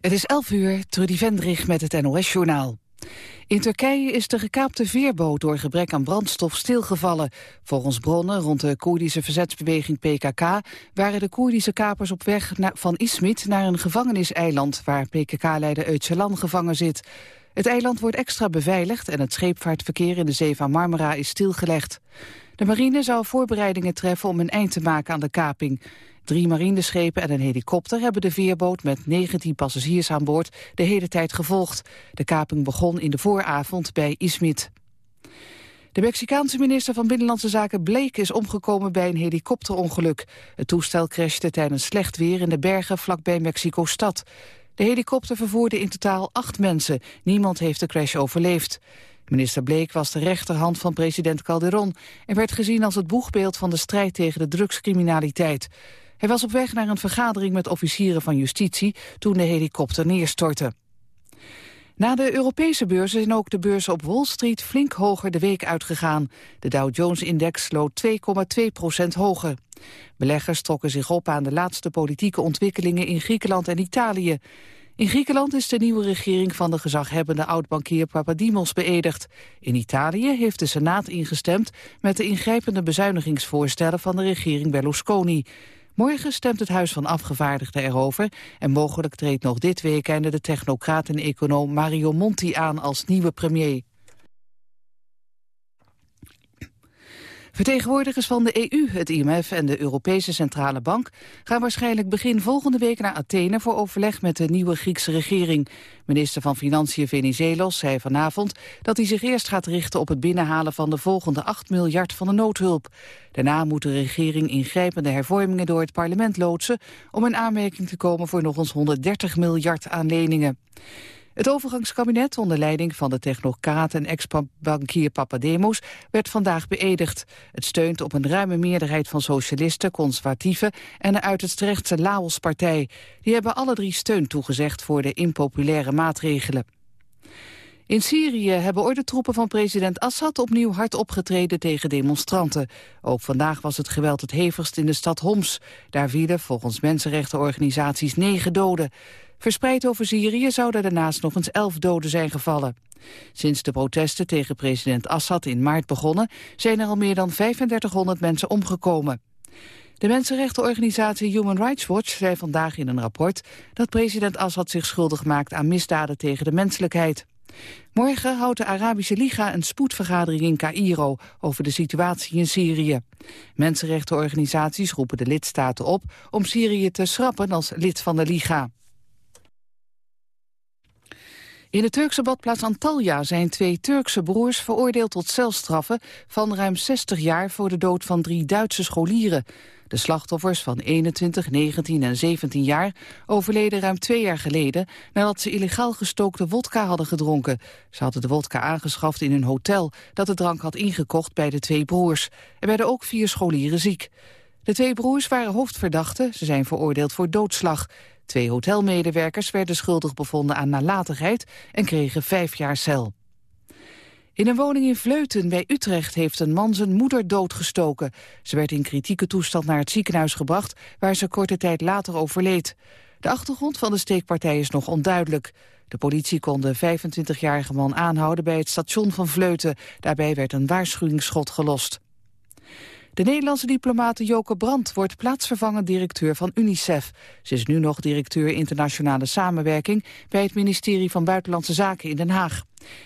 Het is 11 uur, Trudy Vendrig met het NOS-journaal. In Turkije is de gekaapte veerboot door gebrek aan brandstof stilgevallen. Volgens bronnen rond de Koerdische verzetsbeweging PKK... waren de Koerdische kapers op weg van Izmit naar een gevangeniseiland... waar PKK-leider Öcalan gevangen zit. Het eiland wordt extra beveiligd en het scheepvaartverkeer in de zee van Marmara is stilgelegd. De marine zou voorbereidingen treffen om een eind te maken aan de kaping. Drie marineschepen en een helikopter hebben de veerboot met 19 passagiers aan boord de hele tijd gevolgd. De kaping begon in de vooravond bij Izmit. De Mexicaanse minister van Binnenlandse Zaken Blake is omgekomen bij een helikopterongeluk. Het toestel crashte tijdens slecht weer in de bergen vlakbij Mexico-stad. De helikopter vervoerde in totaal acht mensen. Niemand heeft de crash overleefd. Minister Bleek was de rechterhand van president Calderon... en werd gezien als het boegbeeld van de strijd tegen de drugscriminaliteit. Hij was op weg naar een vergadering met officieren van justitie... toen de helikopter neerstortte. Na de Europese beurzen zijn ook de beurzen op Wall Street flink hoger de week uitgegaan. De Dow Jones-index sloot 2,2 procent hoger. Beleggers trokken zich op aan de laatste politieke ontwikkelingen in Griekenland en Italië. In Griekenland is de nieuwe regering van de gezaghebbende oud-bankier Papadimos beëdigd. In Italië heeft de Senaat ingestemd met de ingrijpende bezuinigingsvoorstellen van de regering Berlusconi. Morgen stemt het Huis van Afgevaardigden erover... en mogelijk treedt nog dit weekende de technocraat en econoom Mario Monti aan als nieuwe premier. Vertegenwoordigers van de EU, het IMF en de Europese Centrale Bank gaan waarschijnlijk begin volgende week naar Athene voor overleg met de nieuwe Griekse regering. Minister van Financiën Venizelos zei vanavond dat hij zich eerst gaat richten op het binnenhalen van de volgende 8 miljard van de noodhulp. Daarna moet de regering ingrijpende hervormingen door het parlement loodsen om in aanmerking te komen voor nog eens 130 miljard aan leningen. Het overgangskabinet onder leiding van de technocraat en ex-bankier Papademos werd vandaag beëdigd. Het steunt op een ruime meerderheid van socialisten, conservatieven en de uit het rechtse Laos-partij. Die hebben alle drie steun toegezegd voor de impopulaire maatregelen. In Syrië hebben ordentroepen van president Assad opnieuw hard opgetreden tegen demonstranten. Ook vandaag was het geweld het hevigst in de stad Homs. Daar vielen volgens mensenrechtenorganisaties negen doden. Verspreid over Syrië zouden daarnaast nog eens elf doden zijn gevallen. Sinds de protesten tegen president Assad in maart begonnen... zijn er al meer dan 3500 mensen omgekomen. De mensenrechtenorganisatie Human Rights Watch zei vandaag in een rapport... dat president Assad zich schuldig maakt aan misdaden tegen de menselijkheid. Morgen houdt de Arabische Liga een spoedvergadering in Cairo over de situatie in Syrië. Mensenrechtenorganisaties roepen de lidstaten op om Syrië te schrappen als lid van de Liga. In de Turkse badplaats Antalya zijn twee Turkse broers veroordeeld tot celstraffen van ruim 60 jaar voor de dood van drie Duitse scholieren. De slachtoffers van 21, 19 en 17 jaar overleden ruim twee jaar geleden nadat ze illegaal gestookte wodka hadden gedronken. Ze hadden de wodka aangeschaft in een hotel dat de drank had ingekocht bij de twee broers. Er werden ook vier scholieren ziek. De twee broers waren hoofdverdachten, ze zijn veroordeeld voor doodslag. Twee hotelmedewerkers werden schuldig bevonden aan nalatigheid en kregen vijf jaar cel. In een woning in Vleuten bij Utrecht heeft een man zijn moeder doodgestoken. Ze werd in kritieke toestand naar het ziekenhuis gebracht... waar ze korte tijd later overleed. De achtergrond van de steekpartij is nog onduidelijk. De politie kon de 25-jarige man aanhouden bij het station van Vleuten. Daarbij werd een waarschuwingsschot gelost. De Nederlandse diplomate Joke Brandt wordt plaatsvervangend directeur van UNICEF. Ze is nu nog directeur internationale samenwerking bij het ministerie van Buitenlandse Zaken in Den Haag.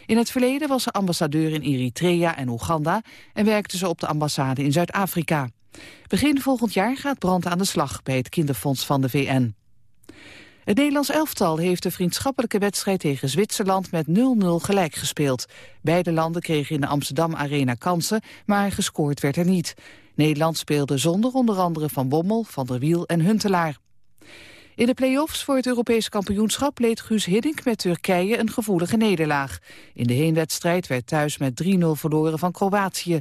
In het verleden was ze ambassadeur in Eritrea en Oeganda en werkte ze op de ambassade in Zuid-Afrika. Begin volgend jaar gaat Brandt aan de slag bij het kinderfonds van de VN. Het Nederlands elftal heeft de vriendschappelijke wedstrijd tegen Zwitserland met 0-0 gelijk gespeeld. Beide landen kregen in de Amsterdam Arena kansen, maar gescoord werd er niet. Nederland speelde zonder onder andere Van Bommel, Van der Wiel en Huntelaar. In de play-offs voor het Europese kampioenschap leed Guus Hiddink met Turkije een gevoelige nederlaag. In de heenwedstrijd werd thuis met 3-0 verloren van Kroatië.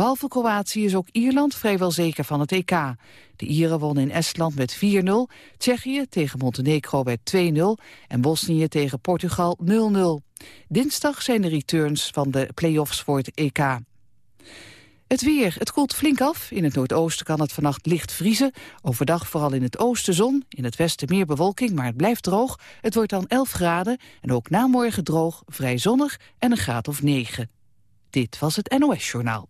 Behalve Kroatië is ook Ierland vrijwel zeker van het EK. De Ieren wonnen in Estland met 4-0, Tsjechië tegen Montenegro werd 2-0 en Bosnië tegen Portugal 0-0. Dinsdag zijn de returns van de play-offs voor het EK. Het weer. Het koelt flink af. In het noordoosten kan het vannacht licht vriezen. Overdag vooral in het oosten zon. In het westen meer bewolking, maar het blijft droog. Het wordt dan 11 graden. En ook na morgen droog, vrij zonnig en een graad of 9. Dit was het NOS Journaal.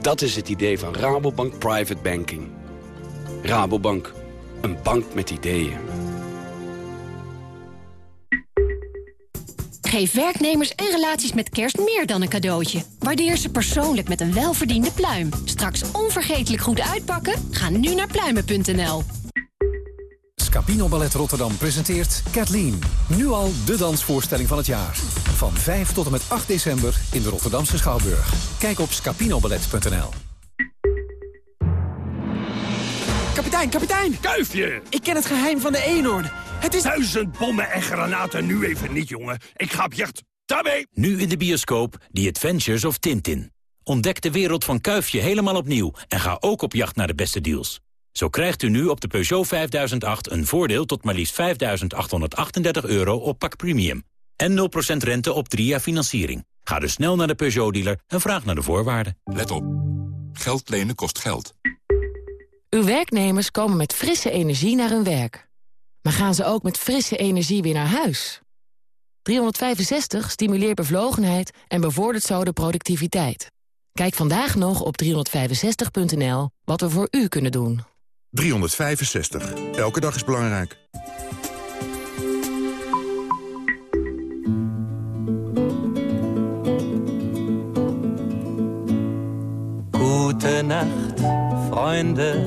Dat is het idee van Rabobank Private Banking. Rabobank, een bank met ideeën. Geef werknemers en relaties met kerst meer dan een cadeautje. Waardeer ze persoonlijk met een welverdiende pluim. Straks onvergetelijk goed uitpakken? Ga nu naar pluimen.nl. Scapino Ballet Rotterdam presenteert Kathleen. Nu al de dansvoorstelling van het jaar. Van 5 tot en met 8 december in de Rotterdamse Schouwburg. Kijk op scapinoballet.nl. Kapitein, kapitein! Kuifje! Ik ken het geheim van de eenhoorn. Het is... Duizend bommen en granaten nu even niet, jongen. Ik ga op jacht. Daarmee! Nu in de bioscoop The Adventures of Tintin. Ontdek de wereld van Kuifje helemaal opnieuw en ga ook op jacht naar de beste deals. Zo krijgt u nu op de Peugeot 5008 een voordeel tot maar liefst 5.838 euro op pak premium. En 0% rente op 3 jaar financiering. Ga dus snel naar de Peugeot-dealer en vraag naar de voorwaarden. Let op. Geld lenen kost geld. Uw werknemers komen met frisse energie naar hun werk. Maar gaan ze ook met frisse energie weer naar huis? 365 stimuleert bevlogenheid en bevordert zo de productiviteit. Kijk vandaag nog op 365.nl wat we voor u kunnen doen. 365. Elke dag is belangrijk. Nacht, Freunde.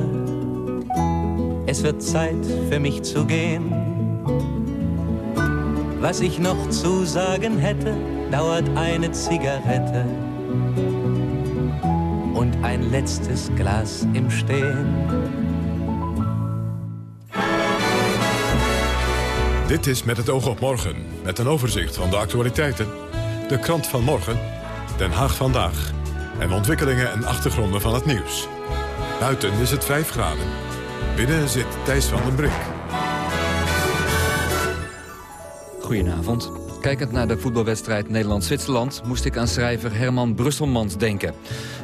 Es wird Zeit für mich zu gehen. Was ich noch zu sagen hätte, dauert eine Zigarette und ein letztes Glas im Stehen. Dit is Met het oog op morgen, met een overzicht van de actualiteiten. De krant van morgen, Den Haag vandaag. En ontwikkelingen en achtergronden van het nieuws. Buiten is het 5 graden. Binnen zit Thijs van den Brink. Goedenavond. Kijkend naar de voetbalwedstrijd Nederland-Zwitserland... moest ik aan schrijver Herman Brusselmans denken.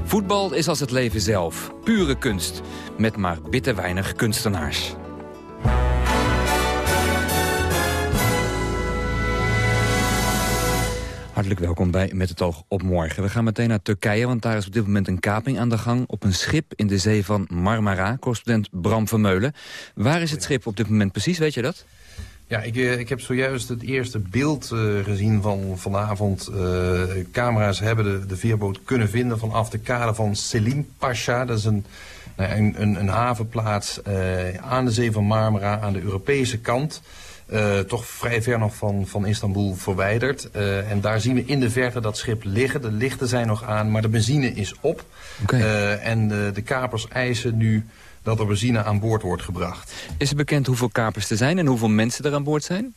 Voetbal is als het leven zelf. Pure kunst. Met maar bitter weinig kunstenaars. Hartelijk welkom bij Met het oog op morgen. We gaan meteen naar Turkije, want daar is op dit moment een kaping aan de gang... op een schip in de zee van Marmara, correspondent Bram Vermeulen. Waar is het schip op dit moment precies, weet je dat? Ja, ik, eh, ik heb zojuist het eerste beeld uh, gezien van vanavond. Uh, camera's hebben de, de veerboot kunnen vinden vanaf de kade van Selim Pasha. Dat is een, nou een, een, een havenplaats aan de zee van Marmara aan de Europese kant. Uh, toch vrij ver nog van, van Istanbul verwijderd. Uh, en daar zien we in de verte dat schip liggen. De lichten zijn nog aan, maar de benzine is op. Okay. Uh, en de, de kapers eisen nu dat er benzine aan boord wordt gebracht. Is het bekend hoeveel kapers er zijn en hoeveel mensen er aan boord zijn?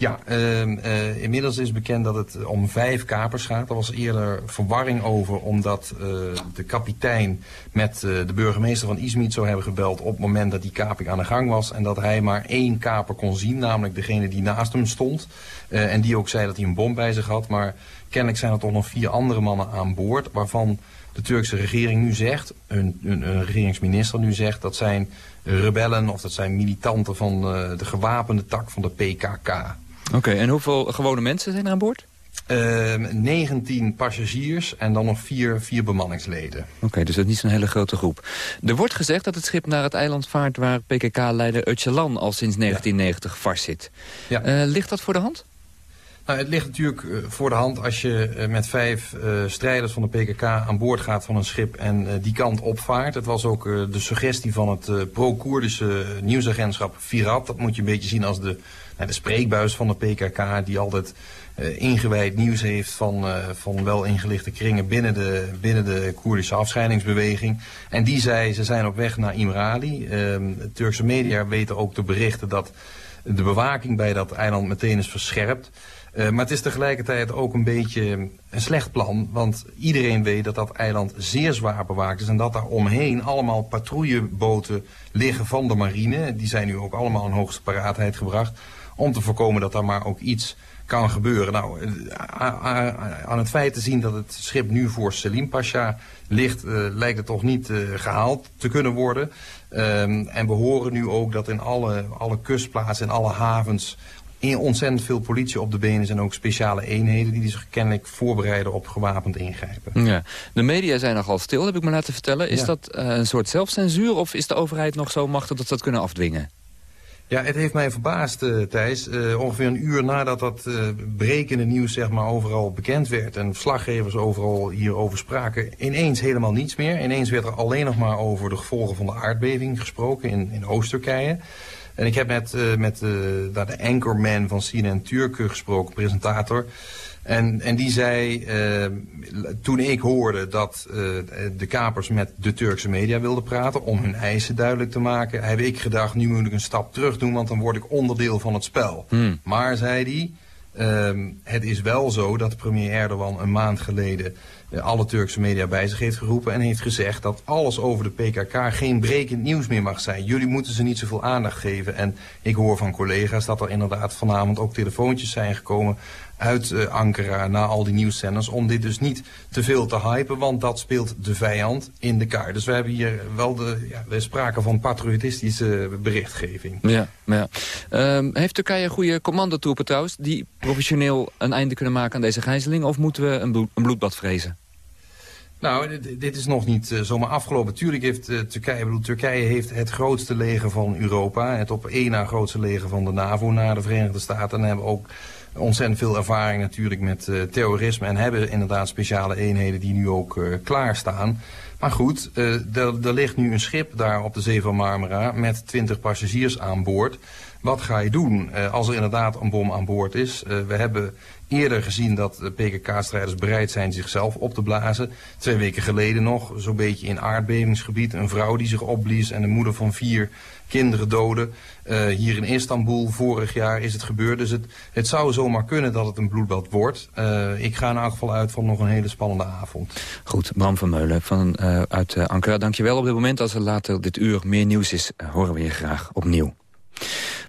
Ja, uh, uh, inmiddels is bekend dat het om vijf kapers gaat. Er was eerder verwarring over omdat uh, de kapitein met de burgemeester van Izmit zou hebben gebeld op het moment dat die kaping aan de gang was. En dat hij maar één kaper kon zien, namelijk degene die naast hem stond. en die ook zei dat hij een bom bij zich had. Maar kennelijk zijn er toch nog vier andere mannen aan boord waarvan de Turkse regering nu zegt, een, een regeringsminister nu zegt, dat zijn rebellen of dat zijn militanten van de gewapende tak van de PKK. Oké, okay, en hoeveel gewone mensen zijn er aan boord? Uh, 19 passagiers en dan nog vier, vier bemanningsleden. Oké, okay, dus dat is niet zo'n hele grote groep. Er wordt gezegd dat het schip naar het eiland vaart... waar PKK-leider Öcalan al sinds 1990 ja. vastzit. Ja. Uh, ligt dat voor de hand? Nou, het ligt natuurlijk eh, voor de hand als je eh, met vijf uh, strijders van de PKK aan boord gaat van een schip en uh, die kant opvaart. Het was ook de suggestie van het pro-Koerdische nieuwsagentschap Virat. Dat moet je een beetje zien als de, de spreekbuis van de PKK die altijd ingewijd nieuws heeft van, van wel ingelichte kringen binnen de, binnen de Koerdische afscheidingsbeweging. En die zei, ze zijn op weg naar Imrali. Ehm, Turkse media weten ook te berichten dat de bewaking bij dat eiland meteen is verscherpt. Uh, maar het is tegelijkertijd ook een beetje een slecht plan. Want iedereen weet dat dat eiland zeer zwaar bewaakt is. En dat daar omheen allemaal patrouilleboten liggen van de marine. Die zijn nu ook allemaal in hoogste paraatheid gebracht. Om te voorkomen dat daar maar ook iets kan gebeuren. Nou, eh, aan het feit te zien dat het schip nu voor Selim Pasha ligt... Uh, lijkt het toch niet uh, gehaald te kunnen worden. Um, en we horen nu ook dat in alle, alle kustplaatsen en alle havens ontzettend veel politie op de benen zijn ook speciale eenheden die zich kennelijk voorbereiden op gewapend ingrijpen. Ja. De media zijn nogal stil, heb ik me laten vertellen. Is dat uh, een soort zelfcensuur of is de overheid nog zo machtig dat ze dat kunnen afdwingen? Ja, het heeft mij verbaasd, uh, Thijs. Uh, ongeveer een uur nadat dat uh, brekende nieuws zeg maar, overal bekend werd... en verslaggevers overal hierover spraken, ineens helemaal niets meer. Ineens werd er alleen nog maar over de gevolgen van de aardbeving gesproken in, in Oost-Turkije. En ik heb met, met de anchorman van CNN Turken gesproken, presentator. En, en die zei, uh, toen ik hoorde dat de kapers met de Turkse media wilden praten... om hun eisen duidelijk te maken, heb ik gedacht, nu moet ik een stap terug doen... want dan word ik onderdeel van het spel. Hmm. Maar, zei hij, um, het is wel zo dat premier Erdogan een maand geleden alle Turkse media bij zich heeft geroepen... en heeft gezegd dat alles over de PKK geen brekend nieuws meer mag zijn. Jullie moeten ze niet zoveel aandacht geven. En ik hoor van collega's dat er inderdaad vanavond ook telefoontjes zijn gekomen uit uh, Ankara naar al die nieuwszenders... om dit dus niet te veel te hypen, want dat speelt de vijand in de kaart. Dus we hebben hier wel de, ja, de sprake van patriotistische berichtgeving. Ja, ja. Um, heeft Turkije goede commandotroepen trouwens... die professioneel een einde kunnen maken aan deze gijzeling... of moeten we een, bloed, een bloedbad vrezen? Nou, dit, is nog niet uh, zomaar afgelopen. Tuurlijk heeft uh, Turkije, bedoel, Turkije heeft het grootste leger van Europa. Het op één na grootste leger van de NAVO na de Verenigde Staten. En hebben ook ontzettend veel ervaring natuurlijk met uh, terrorisme. En hebben inderdaad speciale eenheden die nu ook uh, klaarstaan. Maar goed, uh, er ligt nu een schip daar op de zee van Marmara met 20 passagiers aan boord. Wat ga je doen als er inderdaad een bom aan boord is? We hebben eerder gezien dat PKK-strijders bereid zijn zichzelf op te blazen. Twee weken geleden nog, zo'n beetje in aardbevingsgebied, een vrouw die zich opblies en de moeder van vier kinderen doden. Uh, hier in Istanbul vorig jaar is het gebeurd. Dus het, het zou zomaar kunnen dat het een bloedbad wordt. Uh, ik ga in elk geval uit van nog een hele spannende avond. Goed, Bram van Meulen van, uh, uit Ankara. Dankjewel op dit moment. Als er later dit uur meer nieuws is, horen we je graag opnieuw.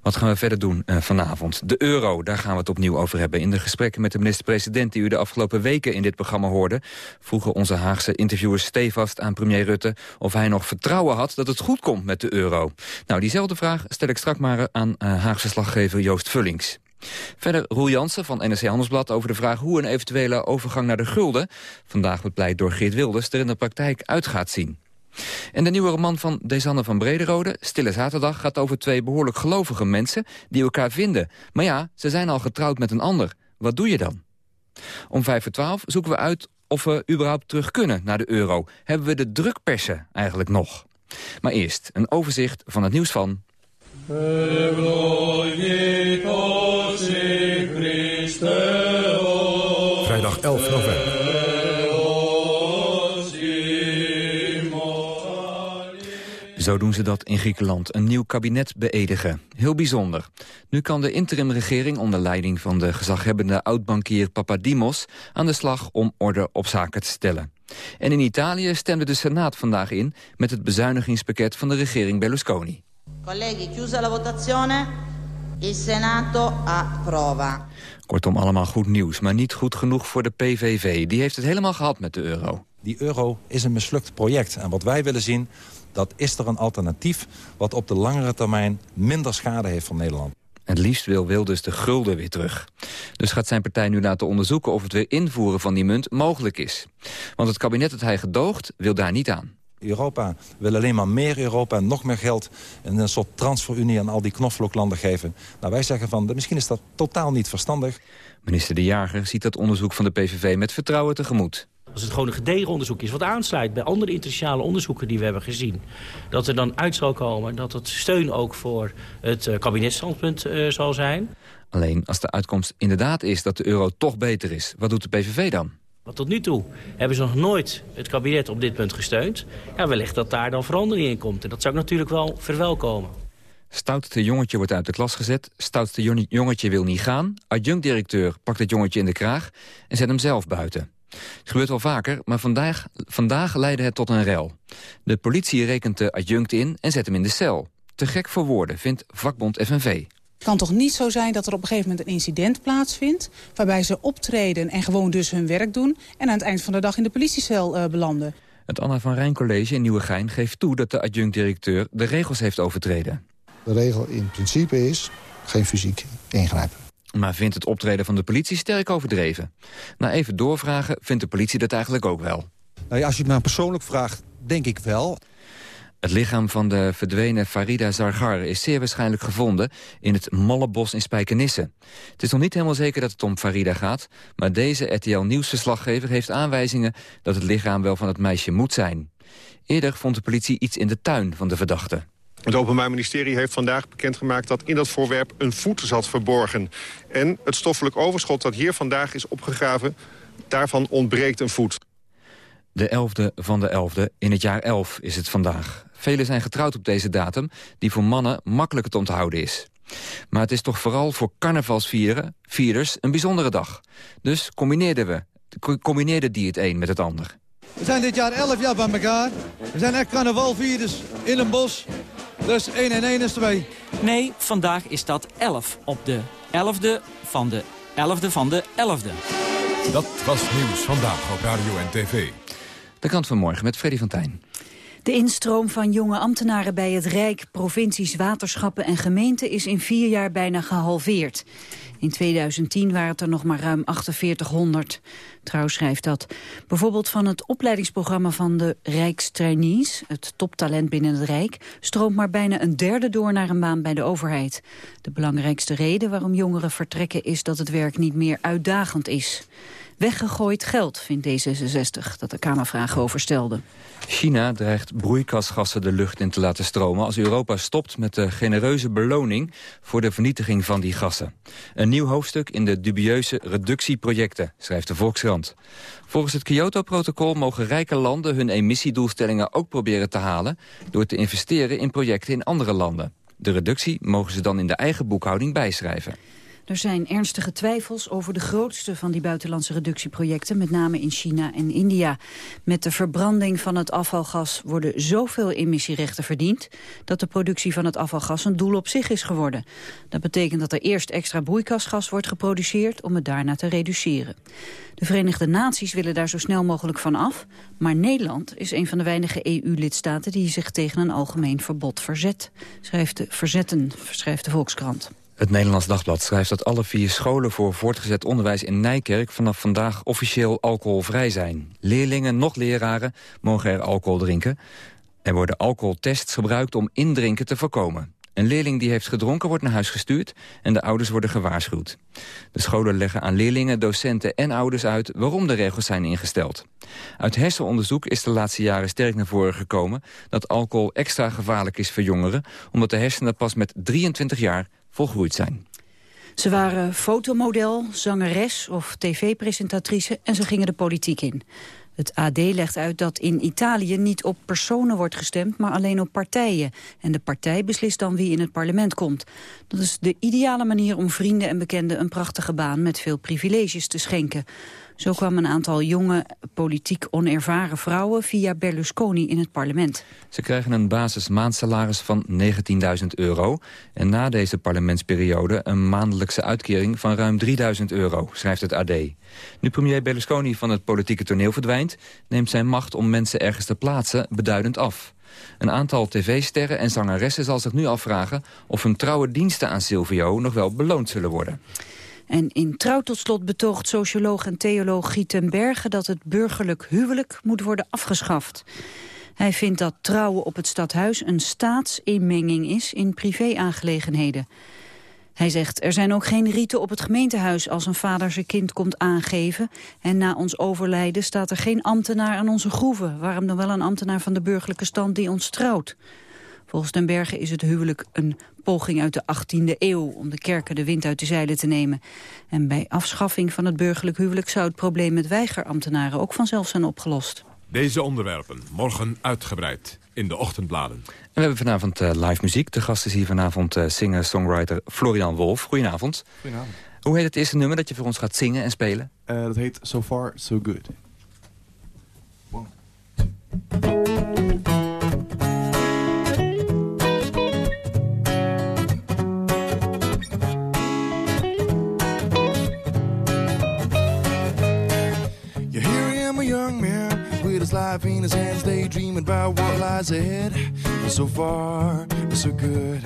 Wat gaan we verder doen uh, vanavond? De euro, daar gaan we het opnieuw over hebben. In de gesprekken met de minister-president die u de afgelopen weken in dit programma hoorde... vroegen onze Haagse interviewers stevast aan premier Rutte... of hij nog vertrouwen had dat het goed komt met de euro. Nou, diezelfde vraag stel ik straks maar aan uh, Haagse slaggever Joost Vullings. Verder Roel Jansen van NRC Handelsblad over de vraag hoe een eventuele overgang naar de gulden... vandaag bepleit door Geert Wilders er in de praktijk uit gaat zien. En de nieuwe roman van Desanne van Brederode, Stille Zaterdag... gaat over twee behoorlijk gelovige mensen die elkaar vinden. Maar ja, ze zijn al getrouwd met een ander. Wat doe je dan? Om vijf voor twaalf zoeken we uit of we überhaupt terug kunnen naar de euro. Hebben we de drukpersen eigenlijk nog? Maar eerst een overzicht van het nieuws van... Vrijdag 11 november. Zo doen ze dat in Griekenland, een nieuw kabinet beëdigen. Heel bijzonder. Nu kan de interimregering onder leiding van de gezaghebbende oud-bankier Papadimos aan de slag om orde op zaken te stellen. En in Italië stemde de Senaat vandaag in met het bezuinigingspakket van de regering Berlusconi. Colleghi, chiusa la votazione. Il Senato approva. Kortom, allemaal goed nieuws, maar niet goed genoeg voor de PVV. Die heeft het helemaal gehad met de euro. Die euro is een mislukt project. En wat wij willen zien, dat is er een alternatief... wat op de langere termijn minder schade heeft van Nederland. Het liefst wil Wilders de gulden weer terug. Dus gaat zijn partij nu laten onderzoeken of het weer invoeren van die munt mogelijk is. Want het kabinet dat hij gedoogt wil daar niet aan. Europa wil alleen maar meer Europa, nog meer geld... en een soort transferunie aan al die knoflooklanden geven. Nou, wij zeggen van, misschien is dat totaal niet verstandig. Minister De Jager ziet dat onderzoek van de PVV met vertrouwen tegemoet. Als het gewoon een gedegen onderzoek is, wat aansluit bij andere internationale onderzoeken die we hebben gezien. Dat er dan uit zal komen dat het steun ook voor het uh, kabinetsstandpunt uh, zal zijn. Alleen als de uitkomst inderdaad is dat de euro toch beter is, wat doet de PVV dan? Want tot nu toe hebben ze nog nooit het kabinet op dit punt gesteund. Ja, wellicht dat daar dan verandering in komt. En dat zou ik natuurlijk wel verwelkomen. Stoutste jongetje wordt uit de klas gezet. Stoutste jongetje wil niet gaan. Adjunct-directeur pakt het jongetje in de kraag en zet hem zelf buiten. Het gebeurt wel vaker, maar vandaag, vandaag leidde het tot een rel. De politie rekent de adjunct in en zet hem in de cel. Te gek voor woorden, vindt vakbond FNV. Het kan toch niet zo zijn dat er op een gegeven moment een incident plaatsvindt... waarbij ze optreden en gewoon dus hun werk doen... en aan het eind van de dag in de politiecel uh, belanden. Het Anna van Rijn College in Nieuwegein geeft toe dat de adjunct-directeur de regels heeft overtreden. De regel in principe is geen fysiek ingrijpen. Maar vindt het optreden van de politie sterk overdreven? Na even doorvragen vindt de politie dat eigenlijk ook wel. Nou ja, als je het maar persoonlijk vraagt, denk ik wel. Het lichaam van de verdwenen Farida Zargar is zeer waarschijnlijk gevonden in het Mollebos in Spijkenisse. Het is nog niet helemaal zeker dat het om Farida gaat, maar deze RTL Nieuwsverslaggever heeft aanwijzingen dat het lichaam wel van het meisje moet zijn. Eerder vond de politie iets in de tuin van de verdachte. Het Openbaar Ministerie heeft vandaag bekendgemaakt dat in dat voorwerp een voet zat verborgen. En het stoffelijk overschot dat hier vandaag is opgegraven, daarvan ontbreekt een voet. De 11e van de 11e, in het jaar 11 is het vandaag. Velen zijn getrouwd op deze datum, die voor mannen makkelijker te onthouden is. Maar het is toch vooral voor carnavalsvierders een bijzondere dag. Dus combineerden we, combineerden die het een met het ander. We zijn dit jaar 11 jaar bij elkaar. We zijn echt carnavalvierders in een bos. Dus 1 en 1 is 2. Nee, vandaag is dat 11 op de 11e van de 11e van de 11e. Dat was Nieuws Vandaag op Radio en TV. De kant van morgen met Freddy van Tijn. De instroom van jonge ambtenaren bij het Rijk, provincies, waterschappen en gemeenten is in vier jaar bijna gehalveerd. In 2010 waren het er nog maar ruim 4800. Trouw schrijft dat. Bijvoorbeeld van het opleidingsprogramma van de Rijkstrainees, het toptalent binnen het Rijk, stroomt maar bijna een derde door naar een baan bij de overheid. De belangrijkste reden waarom jongeren vertrekken is dat het werk niet meer uitdagend is. Weggegooid geld, vindt D66, dat de Kamervraag over stelde. China dreigt broeikasgassen de lucht in te laten stromen... als Europa stopt met de genereuze beloning voor de vernietiging van die gassen. Een nieuw hoofdstuk in de dubieuze reductieprojecten, schrijft de Volkskrant. Volgens het Kyoto-protocol mogen rijke landen hun emissiedoelstellingen ook proberen te halen... door te investeren in projecten in andere landen. De reductie mogen ze dan in de eigen boekhouding bijschrijven. Er zijn ernstige twijfels over de grootste van die buitenlandse reductieprojecten, met name in China en India. Met de verbranding van het afvalgas worden zoveel emissierechten verdiend, dat de productie van het afvalgas een doel op zich is geworden. Dat betekent dat er eerst extra broeikasgas wordt geproduceerd om het daarna te reduceren. De Verenigde Naties willen daar zo snel mogelijk van af, maar Nederland is een van de weinige EU-lidstaten die zich tegen een algemeen verbod verzet, schrijft de, verzetten, schrijft de Volkskrant. Het Nederlands Dagblad schrijft dat alle vier scholen voor voortgezet onderwijs in Nijkerk vanaf vandaag officieel alcoholvrij zijn. Leerlingen, nog leraren, mogen er alcohol drinken. Er worden alcoholtests gebruikt om indrinken te voorkomen. Een leerling die heeft gedronken wordt naar huis gestuurd en de ouders worden gewaarschuwd. De scholen leggen aan leerlingen, docenten en ouders uit waarom de regels zijn ingesteld. Uit hersenonderzoek is de laatste jaren sterk naar voren gekomen dat alcohol extra gevaarlijk is voor jongeren, omdat de hersenen pas met 23 jaar volgroeid zijn. Ze waren fotomodel, zangeres of tv-presentatrice en ze gingen de politiek in. Het AD legt uit dat in Italië niet op personen wordt gestemd, maar alleen op partijen. En de partij beslist dan wie in het parlement komt. Dat is de ideale manier om vrienden en bekenden een prachtige baan met veel privileges te schenken. Zo kwam een aantal jonge, politiek onervaren vrouwen via Berlusconi in het parlement. Ze krijgen een basismaandsalaris van 19.000 euro. En na deze parlementsperiode een maandelijkse uitkering van ruim 3.000 euro, schrijft het AD. Nu premier Berlusconi van het politieke toneel verdwijnt... neemt zijn macht om mensen ergens te plaatsen beduidend af. Een aantal tv-sterren en zangeressen zal zich nu afvragen... of hun trouwe diensten aan Silvio nog wel beloond zullen worden. En in Trouw tot slot betoogt socioloog en theoloog Gieten Bergen... dat het burgerlijk huwelijk moet worden afgeschaft. Hij vindt dat trouwen op het stadhuis een staatsinmenging is in privé-aangelegenheden. Hij zegt, er zijn ook geen rieten op het gemeentehuis als een vader zijn kind komt aangeven. En na ons overlijden staat er geen ambtenaar aan onze groeven. Waarom dan wel een ambtenaar van de burgerlijke stand die ons trouwt? Volgens Den Bergen is het huwelijk een poging uit de 18e eeuw... om de kerken de wind uit de zeilen te nemen. En bij afschaffing van het burgerlijk huwelijk... zou het probleem met weigerambtenaren ook vanzelf zijn opgelost. Deze onderwerpen morgen uitgebreid in de ochtendbladen. En we hebben vanavond uh, live muziek. De gast is hier vanavond uh, singer-songwriter Florian Wolf. Goedenavond. Goedenavond. Hoe heet het eerste nummer dat je voor ons gaat zingen en spelen? Uh, dat heet So Far So Good. One, life in his hands, daydreaming about what lies ahead. So far, so good.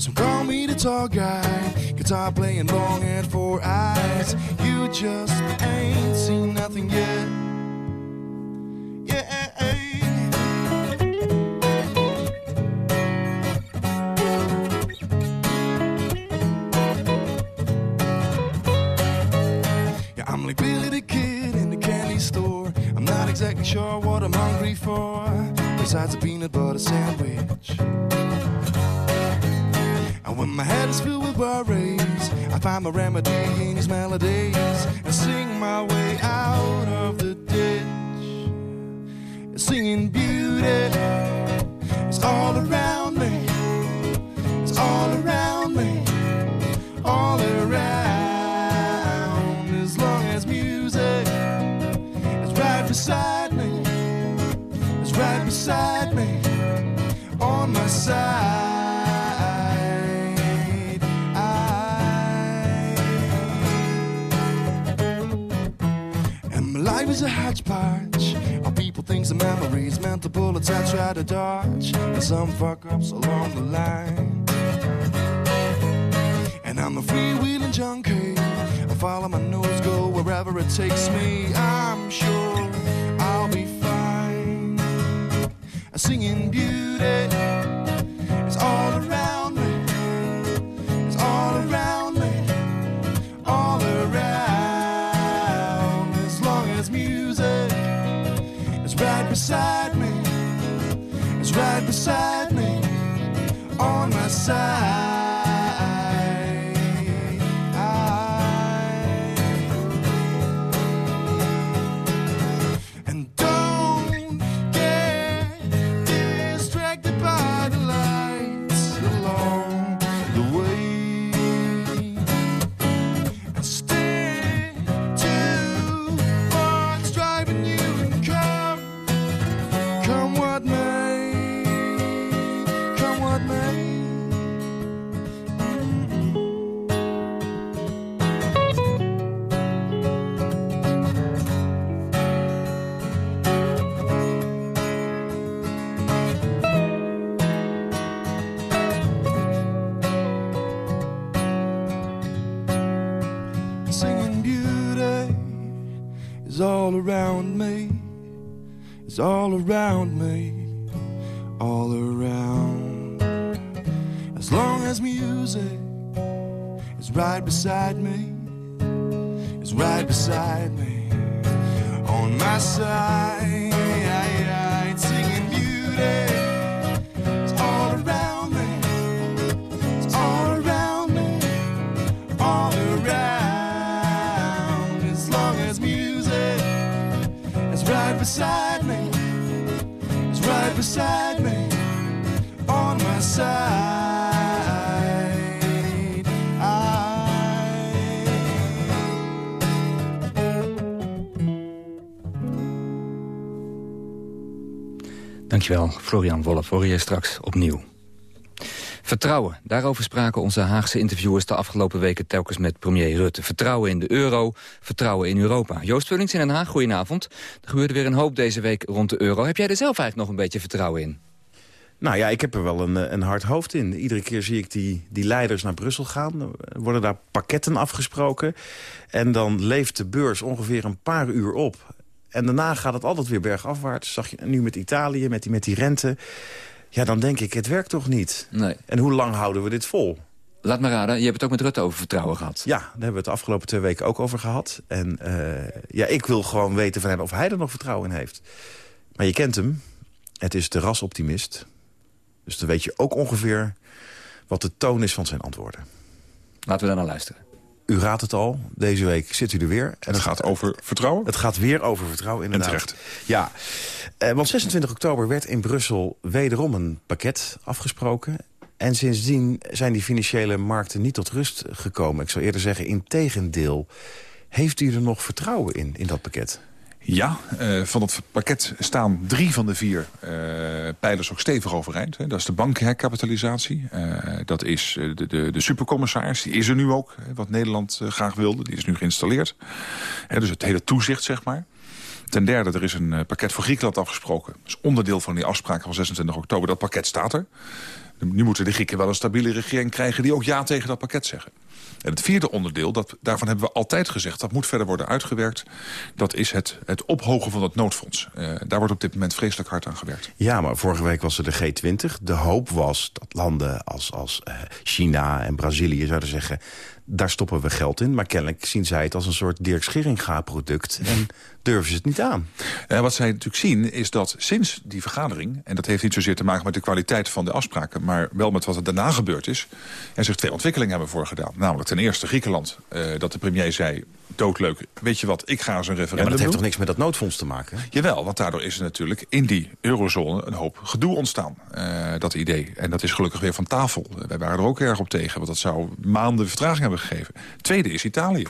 So call me the tall guy, guitar playing long and four eyes. You just ain't seen nothing yet. Besides a peanut butter sandwich. And when my head is filled with worries, I find my remedy in these melodies and sing my way out of the ditch. Singing beauty is all around me, it's all around me, all around. As long as music is right beside beside me, on my side. And my life is a hodgepodge of people, things, and memories, mental bullets I try to dodge, and some fuck ups along the line. And I'm a freewheeling junkie. I follow my nose, go wherever it takes me. I'm sure I'll be. Singing beauty is all around me. It's all around me. All around. As long as music is right beside me. It's right beside me. On my side. Beside me, Dankjewel, Florian Wolf. Hoor je straks opnieuw. Vertrouwen. Daarover spraken onze Haagse interviewers de afgelopen weken telkens met premier Rutte. Vertrouwen in de euro, vertrouwen in Europa. Joost Vullings in Den Haag, goedenavond. Er gebeurde weer een hoop deze week rond de euro. Heb jij er zelf eigenlijk nog een beetje vertrouwen in? Nou ja, ik heb er wel een, een hard hoofd in. Iedere keer zie ik die, die leiders naar Brussel gaan. Worden daar pakketten afgesproken. En dan leeft de beurs ongeveer een paar uur op. En daarna gaat het altijd weer bergafwaarts. Zag je nu met Italië, met die, met die rente. Ja, dan denk ik, het werkt toch niet? Nee. En hoe lang houden we dit vol? Laat me raden, je hebt het ook met Rutte over vertrouwen gehad. Ja, daar hebben we het de afgelopen twee weken ook over gehad. En uh, ja, ik wil gewoon weten van hem of hij er nog vertrouwen in heeft. Maar je kent hem. Het is de rasoptimist. Dus dan weet je ook ongeveer wat de toon is van zijn antwoorden. Laten we daar naar luisteren. U raadt het al, deze week zit u er weer. En het, gaat over vertrouwen? Het gaat weer over vertrouwen, inderdaad. En terecht. Ja, eh, want 26 oktober werd in Brussel wederom een pakket afgesproken. En sindsdien zijn die financiële markten niet tot rust gekomen. Ik zou eerder zeggen, in tegendeel. Heeft u er nog vertrouwen in, in dat pakket? Ja, uh, van het pakket staan drie van de vier uh, pijlers ook stevig overeind. Hè. Dat is de bankherkapitalisatie. Uh, dat is de, de, de supercommissaris. Die is er nu ook, hè, wat Nederland graag wilde. Die is nu geïnstalleerd. Hè, dus het hele toezicht, zeg maar. Ten derde, er is een pakket voor Griekenland afgesproken. Dat is onderdeel van die afspraken van 26 oktober. Dat pakket staat er. Nu moeten de Grieken wel een stabiele regering krijgen... die ook ja tegen dat pakket zeggen. En het vierde onderdeel, dat, daarvan hebben we altijd gezegd... dat moet verder worden uitgewerkt. Dat is het, het ophogen van het noodfonds. Uh, daar wordt op dit moment vreselijk hard aan gewerkt. Ja, maar vorige week was er de G20. De hoop was dat landen als, als uh, China en Brazilië zouden zeggen... daar stoppen we geld in. Maar kennelijk zien zij het als een soort Dirk Scheringa-product... en durven ze het niet aan. Uh, wat zij natuurlijk zien is dat sinds die vergadering... en dat heeft niet zozeer te maken met de kwaliteit van de afspraken... maar wel met wat er daarna gebeurd is... er zich twee ontwikkelingen hebben voorgedaan. Namelijk ten eerste Griekenland, uh, dat de premier zei... doodleuk, weet je wat, ik ga eens een referendum ja, maar dat heeft toch niks met dat noodfonds te maken? Jawel, want daardoor is er natuurlijk in die eurozone... een hoop gedoe ontstaan, uh, dat idee. En dat is gelukkig weer van tafel. Wij waren er ook erg op tegen, want dat zou maanden vertraging hebben gegeven. Tweede is Italië.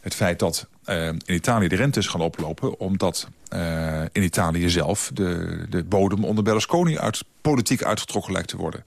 Het feit dat uh, in Italië de rentes gaan oplopen... omdat uh, in Italië zelf de, de bodem onder Berlusconi uit, politiek uitgetrokken lijkt te worden.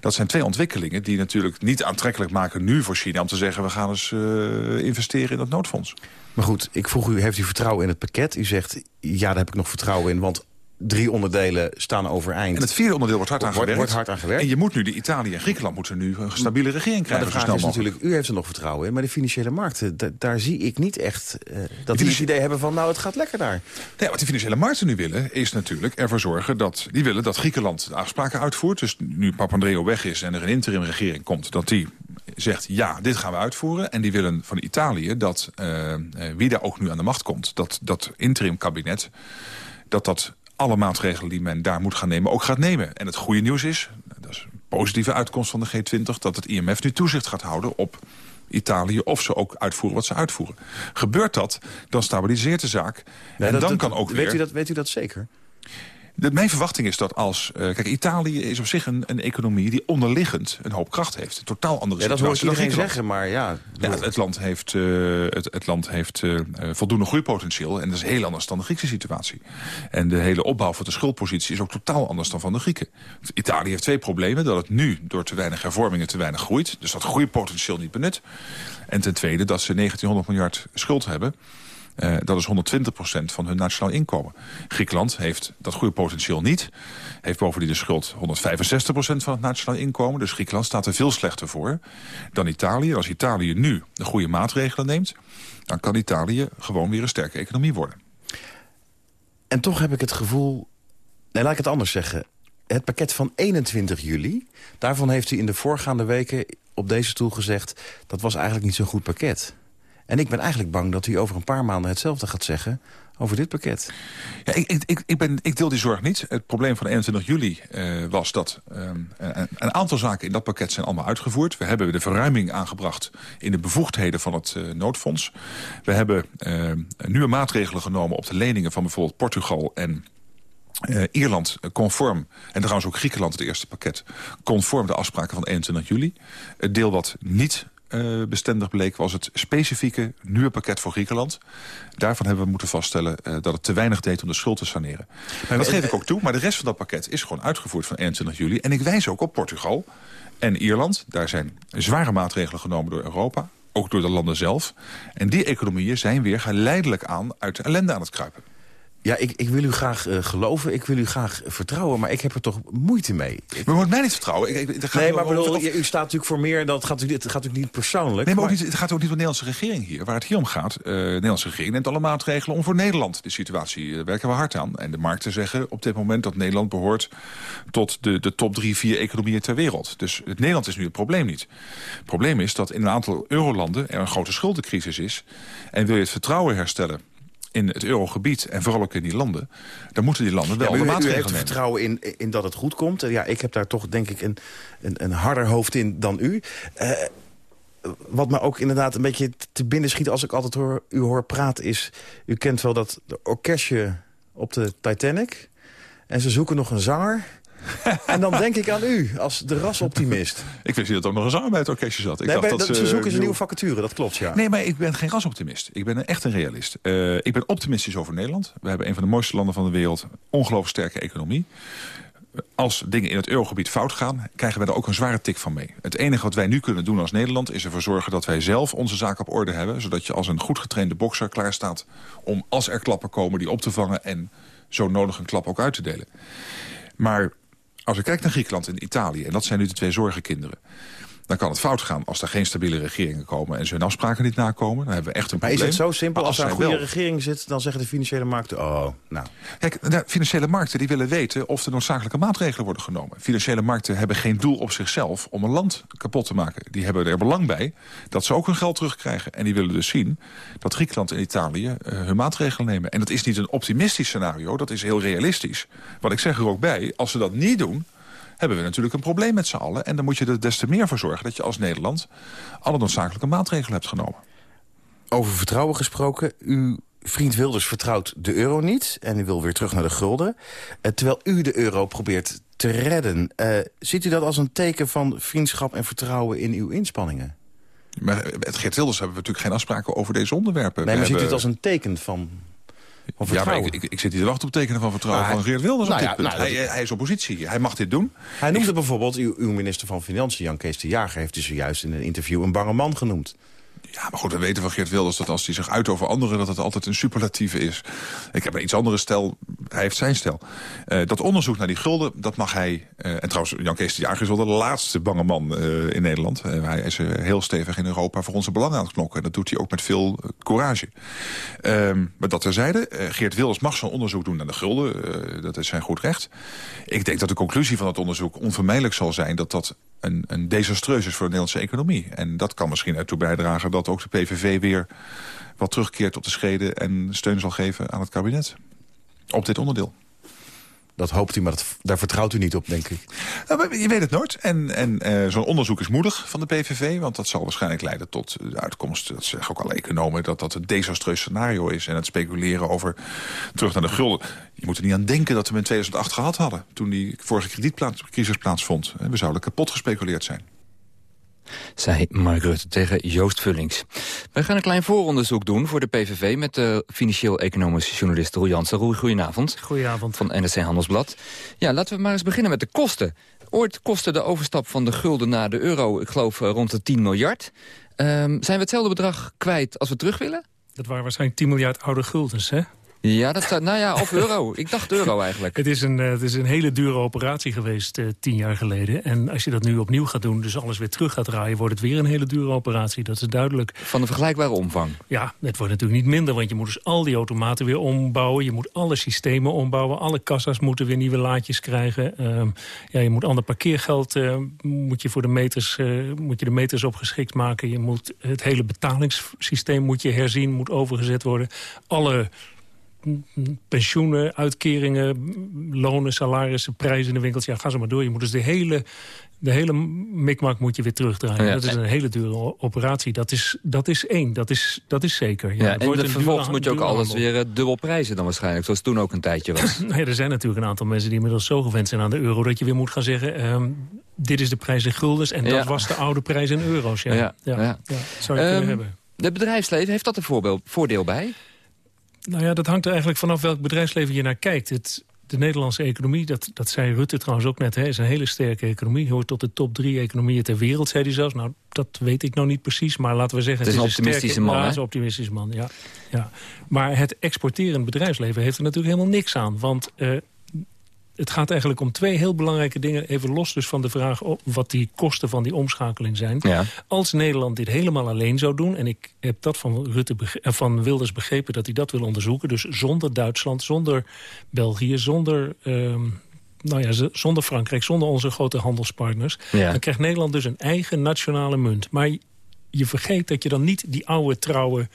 Dat zijn twee ontwikkelingen die natuurlijk niet aantrekkelijk maken nu voor China... om te zeggen, we gaan eens uh, investeren in dat noodfonds. Maar goed, ik vroeg u, heeft u vertrouwen in het pakket? U zegt, ja, daar heb ik nog vertrouwen in, want drie onderdelen staan overeind. En het vierde onderdeel wordt hard aan gewerkt. Wordt hard aan gewerkt. En je moet nu, de Italië en Griekenland moeten nu een stabiele regering krijgen. Maar de vraag is natuurlijk, u heeft er nog vertrouwen in... maar de financiële markten, da daar zie ik niet echt uh, dat die het idee hebben van... nou, het gaat lekker daar. Nee, wat de financiële markten nu willen, is natuurlijk ervoor zorgen... dat die willen dat Griekenland de afspraken uitvoert. Dus nu Papandreou weg is en er een interimregering komt... dat die zegt, ja, dit gaan we uitvoeren. En die willen van Italië dat, uh, wie daar ook nu aan de macht komt... dat dat interim kabinet, dat dat alle maatregelen die men daar moet gaan nemen ook gaat nemen. En het goede nieuws is, dat is een positieve uitkomst van de G20... dat het IMF nu toezicht gaat houden op Italië... of ze ook uitvoeren wat ze uitvoeren. Gebeurt dat, dan stabiliseert de zaak. En dat, dan dat, kan ook weet weer... U dat, weet u dat zeker? De, mijn verwachting is dat als... Uh, kijk, Italië is op zich een, een, economie die onderliggend een hoop kracht heeft. Een totaal andere ja, dat hoor ik situatie iedereen zeggen, maar ja... Ja, het, het land heeft, uh, het, het land heeft uh, voldoende groeipotentieel. En dat is heel anders dan de Griekse situatie. En de hele opbouw van de schuldpositie is ook totaal anders dan van de Grieken. Italië heeft twee problemen. Dat het nu door te weinig hervormingen te weinig groeit. Dus dat groeipotentieel niet benut. En ten tweede dat ze 1900 miljard schuld hebben. Uh, dat is 120% van hun nationaal inkomen. Griekenland heeft dat goede potentieel niet. Heeft bovendien de schuld 165% van het nationaal inkomen. Dus Griekenland staat er veel slechter voor dan Italië. Als Italië nu de goede maatregelen neemt... dan kan Italië gewoon weer een sterke economie worden. En toch heb ik het gevoel... Nee, laat ik het anders zeggen. Het pakket van 21 juli... daarvan heeft u in de voorgaande weken op deze stoel gezegd... dat was eigenlijk niet zo'n goed pakket. En ik ben eigenlijk bang dat u over een paar maanden hetzelfde gaat zeggen over dit pakket. Ja, ik, ik, ik, ben, ik deel die zorg niet. Het probleem van 21 juli uh, was dat um, een, aantal zaken in dat pakket zijn allemaal uitgevoerd. We hebben de verruiming aangebracht in de bevoegdheden van het uh, noodfonds. We hebben uh, nieuwe maatregelen genomen op de leningen van bijvoorbeeld Portugal en uh, Ierland conform, en trouwens ook Griekenland het eerste pakket... conform de afspraken van 21 juli. Het deel wat niet bestendig bleek... was het specifieke nieuwe pakket voor Griekenland. Daarvan hebben we moeten vaststellen uh, dat het te weinig deed om de schuld te saneren. Maar dat geef ik ook toe, maar de rest van dat pakket is gewoon uitgevoerd van 21 juli. En ik wijs ook op Portugal en Ierland. Daar zijn zware maatregelen genomen door Europa, ook door de landen zelf. En die economieën zijn weer geleidelijk aan uit de ellende aan het kruipen. Ja, ik, ik wil u graag uh, geloven, ik wil u graag vertrouwen... maar ik heb er toch moeite mee. Ik... Maar moet mij niet vertrouwen. Ik, ik, nee, maar bedoel, of... u staat natuurlijk voor meer... dat gaat, het gaat natuurlijk niet persoonlijk. Nee, maar, maar... Ook niet, het gaat ook niet om de Nederlandse regering hier. Waar het hier om gaat, uh, de Nederlandse regering neemt alle maatregelen... om voor Nederland de situatie, daar werken we hard aan. En de markten zeggen op dit moment dat Nederland behoort... tot de, de top drie, vier economieën ter wereld. Dus het Nederland is nu het probleem niet. Het probleem is dat in een aantal eurolanden... er een grote schuldencrisis is. En wil je het vertrouwen herstellen in het eurogebied en vooral ook in die landen... dan moeten die landen wel ja, de maatregelen U heeft vertrouwen in, in dat het goed komt. Ja, ik heb daar toch denk ik een, een, een harder hoofd in dan u. Uh, wat me ook inderdaad een beetje te binnen schiet als ik altijd hoor, u hoor praten is... u kent wel dat orkestje op de Titanic... en ze zoeken nog een zanger... en dan denk ik aan u, als de rasoptimist. ik wist niet dat er nog een bij orkestje zat. Ik nee, dacht dat, ze zoeken ze een nieuwe vacature, dat klopt, ja. Nee, maar ik ben geen rasoptimist. Ik ben echt een realist. Uh, ik ben optimistisch over Nederland. We hebben een van de mooiste landen van de wereld. Ongelooflijk sterke economie. Als dingen in het eurogebied fout gaan, krijgen we er ook een zware tik van mee. Het enige wat wij nu kunnen doen als Nederland... is ervoor zorgen dat wij zelf onze zaak op orde hebben... zodat je als een goed getrainde bokser klaar staat... om als er klappen komen die op te vangen... en zo nodig een klap ook uit te delen. Maar als ik kijk naar Griekenland en Italië... en dat zijn nu de twee zorgenkinderen dan kan het fout gaan als er geen stabiele regeringen komen... en ze hun afspraken niet nakomen. Dan hebben we echt een maar probleem. Maar is het zo simpel? als, er een goede regering zit, dan zeggen de financiële markten... oh, nou. Kijk, de financiële markten die willen weten of er noodzakelijke maatregelen worden genomen. Financiële markten hebben geen doel op zichzelf om een land kapot te maken. Die hebben er belang bij dat ze ook hun geld terugkrijgen. En die willen dus zien dat Griekenland en Italië uh, hun maatregelen nemen. En dat is niet een optimistisch scenario, dat is heel realistisch. Wat ik zeg er ook bij, als ze dat niet doen hebben we natuurlijk een probleem met z'n allen. En dan moet je er des te meer voor zorgen dat je als Nederland... alle noodzakelijke maatregelen hebt genomen. Over vertrouwen gesproken, uw vriend Wilders vertrouwt de euro niet... en u wil weer terug naar de gulden. Uh, terwijl u de euro probeert te redden. Uh, ziet u dat als een teken van vriendschap en vertrouwen in uw inspanningen? Maar met Geert Wilders hebben we natuurlijk geen afspraken over deze onderwerpen. Nee, maar ziet u het als een teken van ja, maar ik, ik, ik, zit hier te wachten op tekenen van vertrouwen van Geert Wilders nou op dit punt. Nou, hij, hij, is oppositie, hij mag dit doen. Hij noemde bijvoorbeeld, uw, uw, minister van Financiën, Jan Kees de Jager... heeft u zojuist in een interview een bange man genoemd. Ja, maar goed, we weten van Geert Wilders dat als hij zich uit over anderen... dat het altijd een superlatieve is. Ik heb een iets andere stel, hij heeft zijn stel. Uh, dat onderzoek naar die gulden, dat mag hij... Uh, en trouwens, Jan Kees de Jager is wel de laatste bange man uh, in Nederland. hij is heel stevig in Europa voor onze belangen aan het knokken. En dat doet hij ook met veel courage. Ehm, maar dat terzijde, Geert Wilders mag zo'n onderzoek doen naar de gulden. dat is zijn goed recht. Ik denk dat de conclusie van het onderzoek onvermijdelijk zal zijn... dat dat een, een desastreus is voor de Nederlandse economie. En dat kan misschien ertoe bijdragen dat ook de PVV weer wat terugkeert op de schreden... en steun zal geven aan het kabinet. Op dit onderdeel. Dat hoopt u, maar dat, daar vertrouwt u niet op, denk ik. Je weet het nooit. En, en uh, zo'n onderzoek is moedig van de PVV. Want dat zal waarschijnlijk leiden tot de uitkomst... dat zeggen ook alle economen, dat dat een desastreus scenario is. En het speculeren over terug naar de gulden. Je moet er niet aan denken dat we in 2008 gehad hadden... toen die vorige kredietcrisis plaatsvond. We zouden kapot gespeculeerd zijn zei Mark Rutte tegen Joost Vullings. We gaan een klein vooronderzoek doen voor de PVV... met de financieel-economische journalist Roel Jansen. Roel, goedenavond. Goedenavond. Van NRC Handelsblad. Ja, laten we maar eens beginnen met de kosten. Ooit kostte de overstap van de gulden naar de euro... ik geloof eh, rond de 10 miljard. Um, zijn we hetzelfde bedrag kwijt als we terug willen? Dat waren waarschijnlijk 10 miljard oude guldens, hè? Ja, dat staat, nou ja, of euro. Ik dacht euro eigenlijk. Het is een, eh, het is een hele dure operatie geweest uh, tien jaar geleden. En als je dat nu opnieuw gaat doen, dus alles weer terug gaat draaien... wordt het weer een hele dure operatie. Dat is duidelijk. Van een vergelijkbare omvang? Ja, het wordt natuurlijk niet minder. Want je moet dus al die automaten weer ombouwen. Je moet alle systemen ombouwen. Alle kassa's moeten weer nieuwe laadjes krijgen. Uh, ja, je moet ander parkeergeld uh, moet je voor de meters, moet je de meters opgeschikt maken. Je moet het hele betalingssysteem moet je herzien, moet overgezet worden. Alle pensioenen, uitkeringen, lonen, salarissen, prijzen in de winkels. Ja, ga zo maar door. Je moet dus de hele, de hele mikmak moet je weer terugdraaien. dat is een hele dure operatie. Dat is, dat is één, dat is, dat is zeker. Ja, en vervolgens moet je ook alles weer uh, dubbel prijzen dan waarschijnlijk. Zoals toen ook een tijdje was. ja, er zijn natuurlijk een aantal mensen die inmiddels zo gewend zijn aan de euro... dat je weer moet gaan zeggen, um, dit is de prijs in guldens... en dat was de oude prijs in euro's. Ja, ja, ja. zou je um, kunnen hebben. De bedrijfsleven, heeft dat een voordeel bij? Nou ja, dat hangt er eigenlijk vanaf welk bedrijfsleven je naar kijkt. Het, de Nederlandse economie, dat, dat zei Rutte trouwens ook net... Hè, is een hele sterke economie, hoort tot de top drie economieën ter wereld, zei hij zelfs. Nou, dat weet ik nou niet precies, maar laten we zeggen... Het is een optimistische sterke, man, ja, het is een optimistische man, ja. ja. Maar het exporterend bedrijfsleven heeft er natuurlijk helemaal niks aan. Want eh, het gaat eigenlijk om twee heel belangrijke dingen. Even los dus van de vraag wat die kosten van die omschakeling zijn. Ja. Als Nederland dit helemaal alleen zou doen... en ik heb dat van, Rutte eh, van Wilders begrepen dat hij dat wil onderzoeken... dus zonder Duitsland, zonder België, zonder... ehm, nou ja, zonder Frankrijk, zonder onze grote handelspartners... Ja. dan krijgt Nederland dus een eigen nationale munt. Maar je- je vergeet dat je dan niet die oude trouwe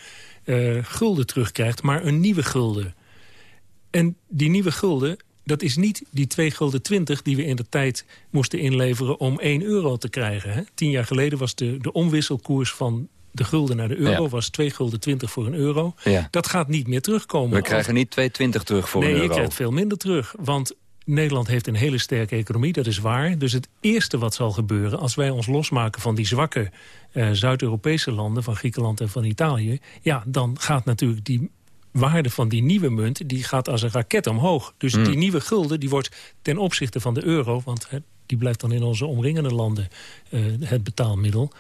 eh, gulden terugkrijgt... maar een nieuwe gulden. En die nieuwe gulden, dat is niet die 2 gulden 20... die we in de tijd moesten inleveren om 1 euro te krijgen. Hè? Tien jaar geleden was de, de omwisselkoers van de gulden naar de euro... Ja. was 2 gulden 20 voor een euro. Ja. Dat gaat niet meer terugkomen. We krijgen niet 2,20 terug voor nee, een je euro. krijgt veel minder terug. Want Nederland heeft een hele sterke economie, dat is waar. Dus het eerste wat zal gebeuren als wij ons losmaken van die zwakke eh, Zuid-Europese landen... van Griekenland en van Italië... ja, dan gaat natuurlijk die waarde van die nieuwe munt die gaat als een raket omhoog. Dus Hmm. die nieuwe gulden die wordt ten opzichte van de euro... want hè, die blijft dan in onze omringende landen eh, het betaalmiddel...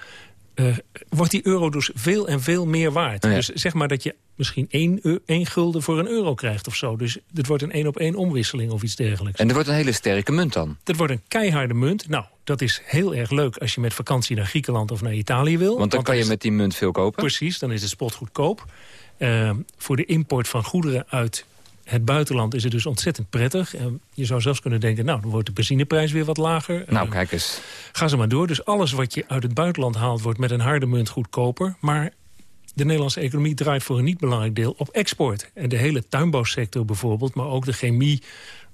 eh, wordt die euro dus veel en veel meer waard. Ja. Dus zeg maar dat je misschien één, één gulden voor een euro krijgt of zo. Dus het wordt een één-op-één omwisseling of iets dergelijks. En er wordt een hele sterke munt dan. Dat wordt een keiharde munt. Nou, dat is heel erg leuk als je met vakantie naar Griekenland of naar Italië wil. Want dan kan je is- met die munt veel kopen. Precies, dan is de spot goedkoop. Eh, voor de import van goederen uit het buitenland is het dus ontzettend prettig. Eh, je zou zelfs kunnen denken, nou, dan wordt de benzineprijs weer wat lager. Nou, Eh, kijk eens. Ga ze maar door. Dus alles wat je uit het buitenland haalt... wordt met een harde munt goedkoper. Maar de Nederlandse economie draait voor een niet belangrijk deel op export. En de hele tuinbouwsector bijvoorbeeld, maar ook de chemie,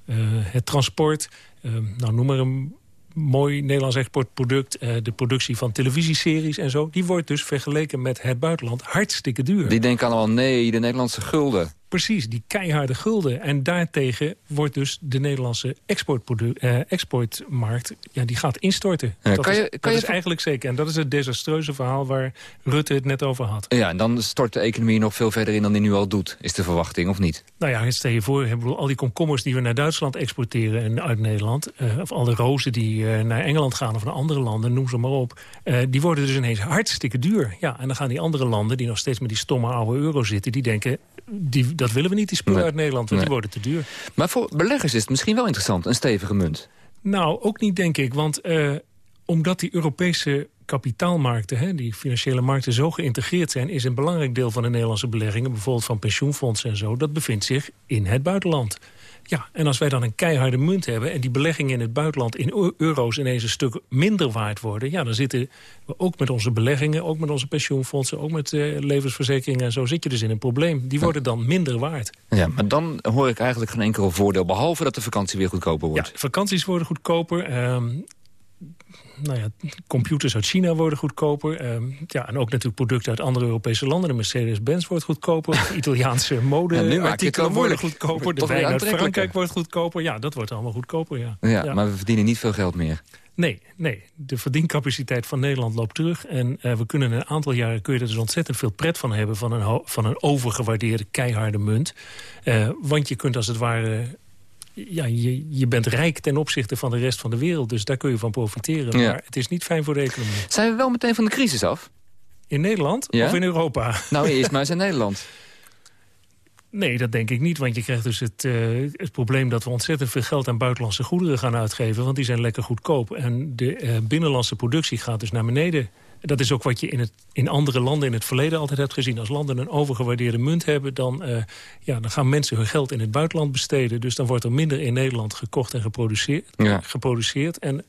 eh, het transport... eh, nou, noem maar een mooi Nederlands exportproduct... eh, de productie van televisieseries en zo... die wordt dus vergeleken met het buitenland hartstikke duur. Die denken allemaal, nee, de Nederlandse gulden. Precies, die keiharde gulden. En daartegen wordt dus de Nederlandse eh, exportmarkt... Ja, die gaat instorten. Ja, dat is, je- kan dat je is ver- eigenlijk zeker. En dat is het desastreuze verhaal waar Rutte het net over had. Ja, en dan stort de economie nog veel verder in dan die nu al doet. Is de verwachting, of niet? Nou ja, stel je voor, bedoel, al die komkommers die we naar Duitsland exporteren en uit Nederland... eh, of alle rozen die eh, naar Engeland gaan of naar andere landen, noem ze maar op... die worden dus ineens hartstikke duur. Ja, en dan gaan die andere landen die nog steeds met die stomme oude euro zitten... die denken, die, dat willen we niet, die spullen Nee. uit Nederland, want Nee. die worden te duur. Maar voor beleggers is het misschien wel interessant, een stevige munt. Nou, ook niet denk ik. Want eh, omdat die Europese kapitaalmarkten, hè, die financiële markten zo geïntegreerd zijn... is een belangrijk deel van de Nederlandse beleggingen... bijvoorbeeld van pensioenfondsen en zo... dat bevindt zich in het buitenland. Ja, en als wij dan een keiharde munt hebben... en die beleggingen in het buitenland in eu- euro's ineens een stuk minder waard worden... ja, dan zitten we ook met onze beleggingen, ook met onze pensioenfondsen... ook met eh, levensverzekeringen en zo zit je dus in een probleem. Die worden dan minder waard. Ja, maar dan hoor ik eigenlijk geen enkel voordeel... behalve dat de vakantie weer goedkoper wordt. Ja, vakanties worden goedkoper. ehm, nou ja, computers uit China worden goedkoper. ehm, ja, en ook natuurlijk producten uit andere Europese landen. De Mercedes-Benz wordt goedkoper. De Italiaanse Ja, modeartikelen worden moeilijk. goedkoper. De wijn uit. Frankrijk wordt goedkoper. Ja, dat wordt allemaal goedkoper, ja. Ja, maar we verdienen niet veel geld meer. Nee, nee. De verdiencapaciteit van Nederland loopt terug. En eh, we kunnen een aantal jaren kun je er dus ontzettend veel pret van hebben... van een, van een overgewaardeerde keiharde munt. Eh, want je kunt als het ware... Ja, je, je bent rijk ten opzichte van de rest van de wereld. Dus daar kun je van profiteren. Ja. Maar het is niet fijn voor de economie. Zijn we wel meteen van de crisis af? In Nederland Ja? of in Europa? Nou, eerst maar eens in Nederland. Nee, dat denk ik niet. Want je krijgt dus het, eh, het probleem dat we ontzettend veel geld aan buitenlandse goederen gaan uitgeven. Want die zijn lekker goedkoop. En de eh, binnenlandse productie gaat dus naar beneden. Dat is ook wat je in, het, in andere landen in het verleden altijd hebt gezien. Als landen een overgewaardeerde munt hebben... Dan, eh, ja, dan gaan mensen hun geld in het buitenland besteden. Dus dan wordt er minder in Nederland gekocht en geproduceerd. Ja. geproduceerd. En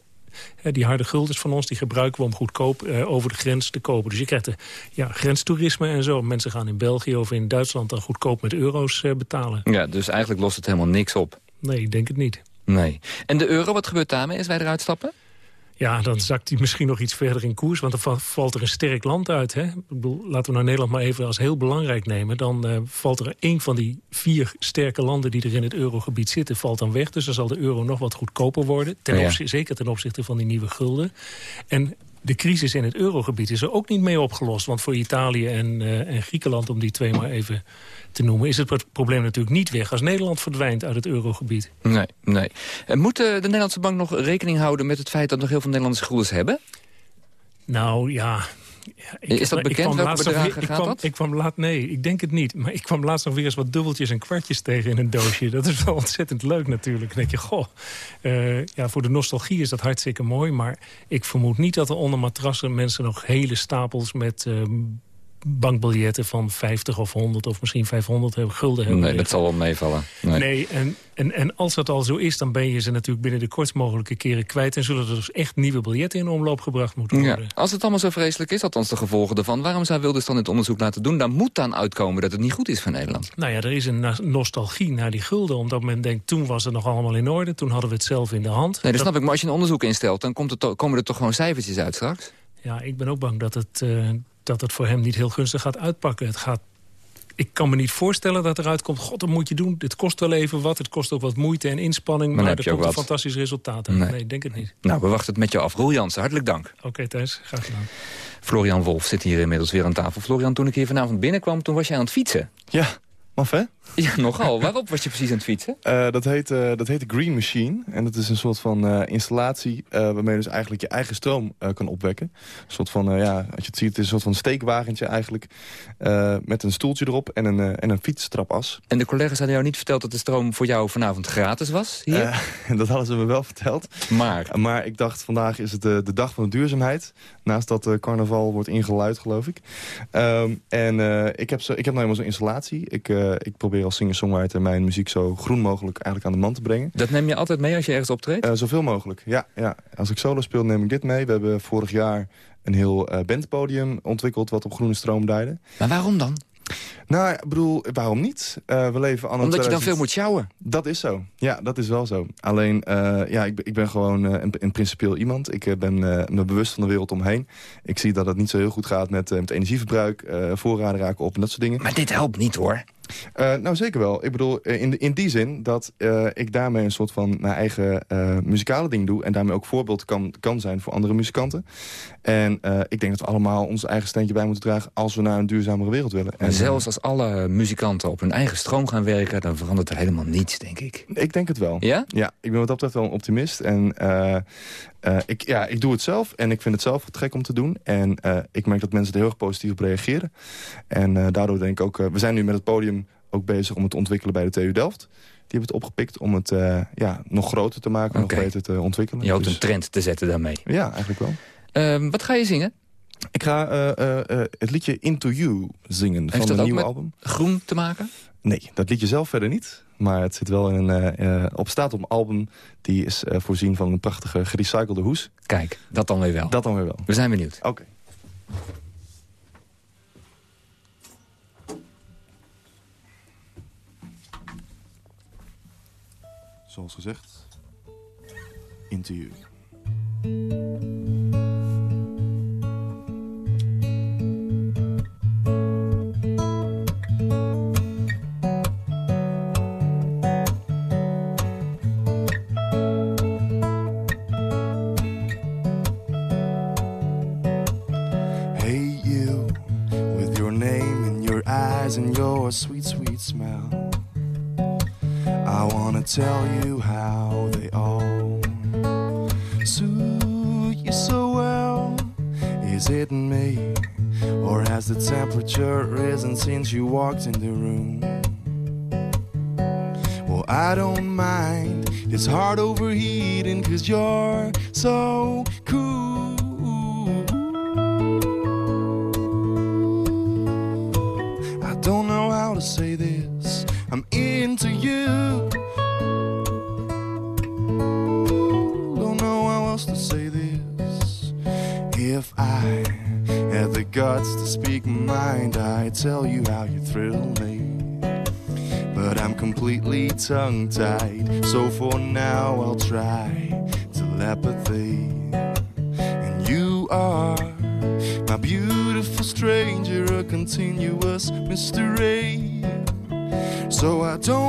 eh, die harde guldens van ons die gebruiken we om goedkoop eh, over de grens te kopen. Dus je krijgt de, ja, grenstoerisme en zo. Mensen gaan in België of in Duitsland dan goedkoop met euro's betalen. Ja, dus eigenlijk lost het helemaal niks op. Nee, ik denk het niet. Nee. En de euro, wat gebeurt daarmee als wij eruit stappen? Ja, dan zakt hij misschien nog iets verder in koers. Want dan va- valt er een sterk land uit. Hè? Ik bedoel, laten we nou Nederland maar even als heel belangrijk nemen. Dan eh, valt er één van die vier sterke landen die er in het eurogebied zitten... valt dan weg. Dus dan zal de euro nog wat goedkoper worden. Ten Ja. zeker ten opzichte van die nieuwe gulden. En de crisis in het eurogebied is er ook niet mee opgelost. Want voor Italië en, uh, en Griekenland, om die twee maar even te noemen... is het probleem natuurlijk niet weg als Nederland verdwijnt uit het eurogebied. Nee, nee. En moet de Nederlandse bank nog rekening houden met het feit... dat nog heel veel Nederlandse schulden hebben? Nou ja, ik, is dat bekend? Welke bedragen weer, ik kwam, dat? Ik kwam laat, nee, ik denk het niet. Maar ik kwam laatst nog weer eens wat dubbeltjes en kwartjes tegen in een doosje. Dat is wel ontzettend leuk natuurlijk. Dan denk je, goh, uh, ja, voor de nostalgie is dat hartstikke mooi. Maar ik vermoed niet dat er onder matrassen mensen nog hele stapels met... Uh, bankbiljetten van 50 of 100 of misschien 500 hebben, gulden hebben. Nee, dat zal wel meevallen. Nee, nee en, en, en als dat al zo is, dan ben je ze natuurlijk binnen de kortst mogelijke keren kwijt... en zullen er dus echt nieuwe biljetten in omloop gebracht moeten worden. Ja, als het allemaal zo vreselijk is, althans de gevolgen ervan... waarom zou Wilders dan dit onderzoek laten doen? Daar moet dan uitkomen dat het niet goed is voor Nederland. Nou ja, er is een nostalgie naar die gulden. Omdat men denkt, toen was het nog allemaal in orde. Toen hadden we het zelf in de hand. Nee, dat, snap ik. Maar als je een onderzoek instelt, dan komt het komen er toch gewoon cijfertjes uit straks? Ja, ik ben ook bang dat het... Uh, dat het voor hem niet heel gunstig gaat uitpakken. Het gaat, ik kan me niet voorstellen dat eruit komt... god, dat moet je doen, dit kost wel even wat. Het kost ook wat moeite en inspanning... maar, maar er komt een fantastisch resultaat uit. Nee. nee, ik denk het niet. Nou, we wachten het met jou af. Roel Jansen, hartelijk dank. Oké, okay, Thijs, graag gedaan. Florian Wolf zit hier inmiddels weer aan tafel. Florian, toen ik hier vanavond binnenkwam, toen was jij aan het fietsen. Ja, maf hè? Ja, nogal. Waarop was je precies aan het fietsen? Uh, dat, heet, uh, dat heet de Green Machine. En dat is een soort van uh, installatie waarmee je dus eigenlijk je eigen stroom kan opwekken. Een soort van, ja, als je het ziet, het is een soort van steekwagentje eigenlijk. met een stoeltje erop en een, en een fietstrapas. En de collega's hadden jou niet verteld dat de stroom voor jou vanavond gratis was hier? dat hadden ze me wel verteld. Maar? Maar ik dacht, vandaag is het de, de dag van de duurzaamheid. Naast dat carnaval wordt ingeluid, geloof ik. Um, en ik, heb zo, ik heb nou helemaal zo'n installatie. Ik, ik probeer als singer-songwriter mijn muziek zo groen mogelijk eigenlijk aan de man te brengen. Dat neem je altijd mee als je ergens optreedt? Uh, zoveel mogelijk, ja, ja. Als ik solo speel neem ik dit mee. We hebben vorig jaar een heel uh, bandpodium ontwikkeld wat op groene stroom duidde. Maar waarom dan? Nou, ik bedoel, waarom niet? Uh, we leven Omdat je dan veel moet sjouwen? Dat is zo. Ja, dat is wel zo. Alleen, uh, ja, ik, ik, ben gewoon uh, een, een, principieel iemand. Ik ben me bewust van de wereld omheen. Ik zie dat het niet zo heel goed gaat met, met energieverbruik, voorraden raken op en dat soort dingen. Maar dit helpt niet, hoor. Uh, nou, zeker wel. Ik bedoel, in, in die zin dat uh, ik daarmee een soort van mijn eigen uh, muzikale ding doe... en daarmee ook voorbeeld kan, kan zijn voor andere muzikanten. En ik denk dat we allemaal ons eigen steentje bij moeten dragen... als we naar een duurzamere wereld willen. En, zelfs als alle muzikanten op hun eigen stroom gaan werken... dan verandert er helemaal niets, denk ik. Ik denk het wel. Ja? Ja, ik ben wat dat betreft wel een optimist. En uh, ik, ja, ik doe het zelf en ik vind het zelf gek om te doen. En uh, ik merk dat mensen er heel erg positief op reageren. En uh, daardoor denk ik ook... we zijn nu met het podium ook bezig om het te ontwikkelen bij de TU Delft. Die hebben het opgepikt om het ja, nog groter te maken, okay. nog beter te ontwikkelen. Je hoopt dus, een trend te zetten daarmee. Ja, eigenlijk wel. Ehm, wat ga je zingen? Ik ga het liedje Into You zingen Heeft van een nieuwe album. groen te maken? Nee, dat liedje zelf verder niet. Maar het zit wel in een, uh, op staat op een album. Die is uh, voorzien van een prachtige gerecyclede hoes. Kijk, dat dan weer wel. Dat dan weer wel. We zijn benieuwd. Oké. Okay. Zoals gezegd, Into You. and your sweet, sweet smell. I wanna tell you how they all suit you so well. Is it me, or has the temperature risen since you walked in the room? Well, I don't mind. It's hard overheating, cause you're so cool. To say this. I'm into you. Don't know how else to say this. If I had the guts to speak my mind, I'd tell you how you thrill me. But I'm completely tongue tied. So for now, I'll try telepathy. And you are my beautiful stranger, a continuous mystery. So I don't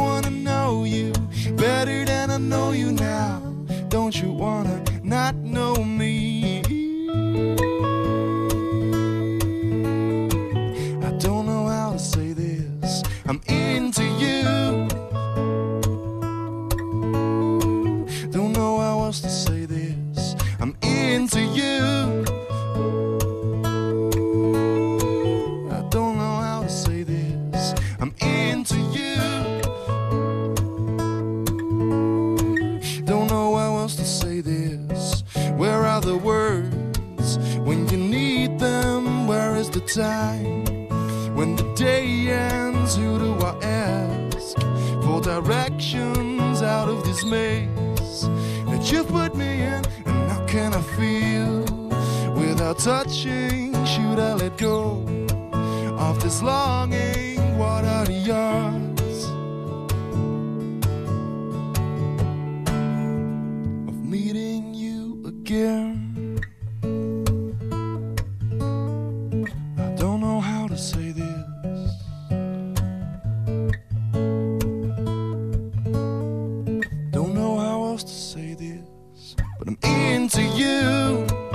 but I'm into you.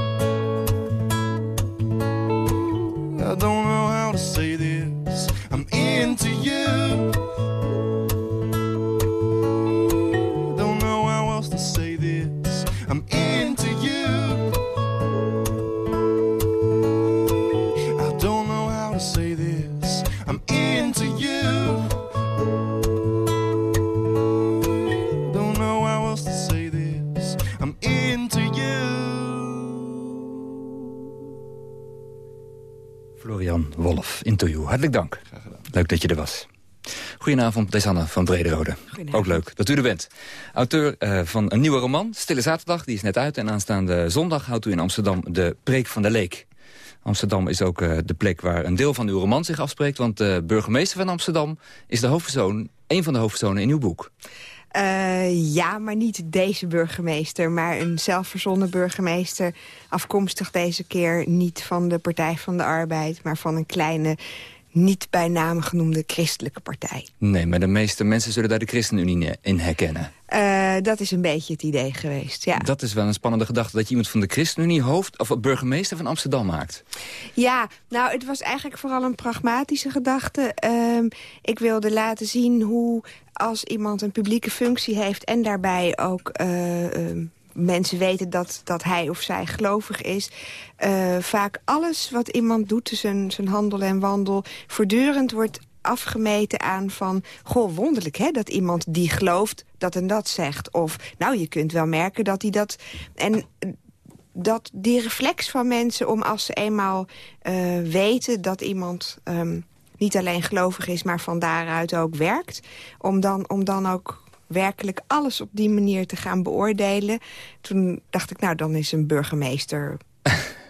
Hartelijk dank. Leuk dat je er was. Goedenavond, Desanne van Brederode. Ook leuk dat u er bent. Auteur eh, van een nieuwe roman, Stille Zaterdag, die is net uit. En aanstaande zondag houdt u in Amsterdam de Preek van de Leek. Amsterdam is ook eh, de plek waar een deel van uw roman zich afspreekt. Want de burgemeester van Amsterdam is de hoofdpersoon, een van de hoofdpersonen in uw boek. Eh, ja, maar niet deze burgemeester, maar een zelfverzonnen burgemeester. Afkomstig deze keer niet van de Partij van de Arbeid... maar van een kleine, niet bij naam genoemde christelijke partij. Nee, maar de meeste mensen zullen daar de ChristenUnie in herkennen. Eh, dat is een beetje het idee geweest, ja. Dat is wel een spannende gedachte dat je iemand van de ChristenUnie hoofd of burgemeester van Amsterdam maakt. Ja, nou, het was eigenlijk vooral een pragmatische gedachte. Ehm, ik wilde laten zien hoe als iemand een publieke functie heeft... en daarbij ook eh, ehm, mensen weten dat, dat hij of zij gelovig is... eh, vaak alles wat iemand doet, zijn, zijn handel en wandel... voortdurend wordt afgemeten aan van... goh, wonderlijk hè, dat iemand die gelooft dat en dat zegt. Of, nou, je kunt wel merken dat hij dat... En dat die reflex van mensen om als ze eenmaal eh, weten dat iemand... ehm, niet alleen gelovig is, maar van daaruit ook werkt... om dan, om dan ook werkelijk alles op die manier te gaan beoordelen. Toen dacht ik, nou, dan is een burgemeester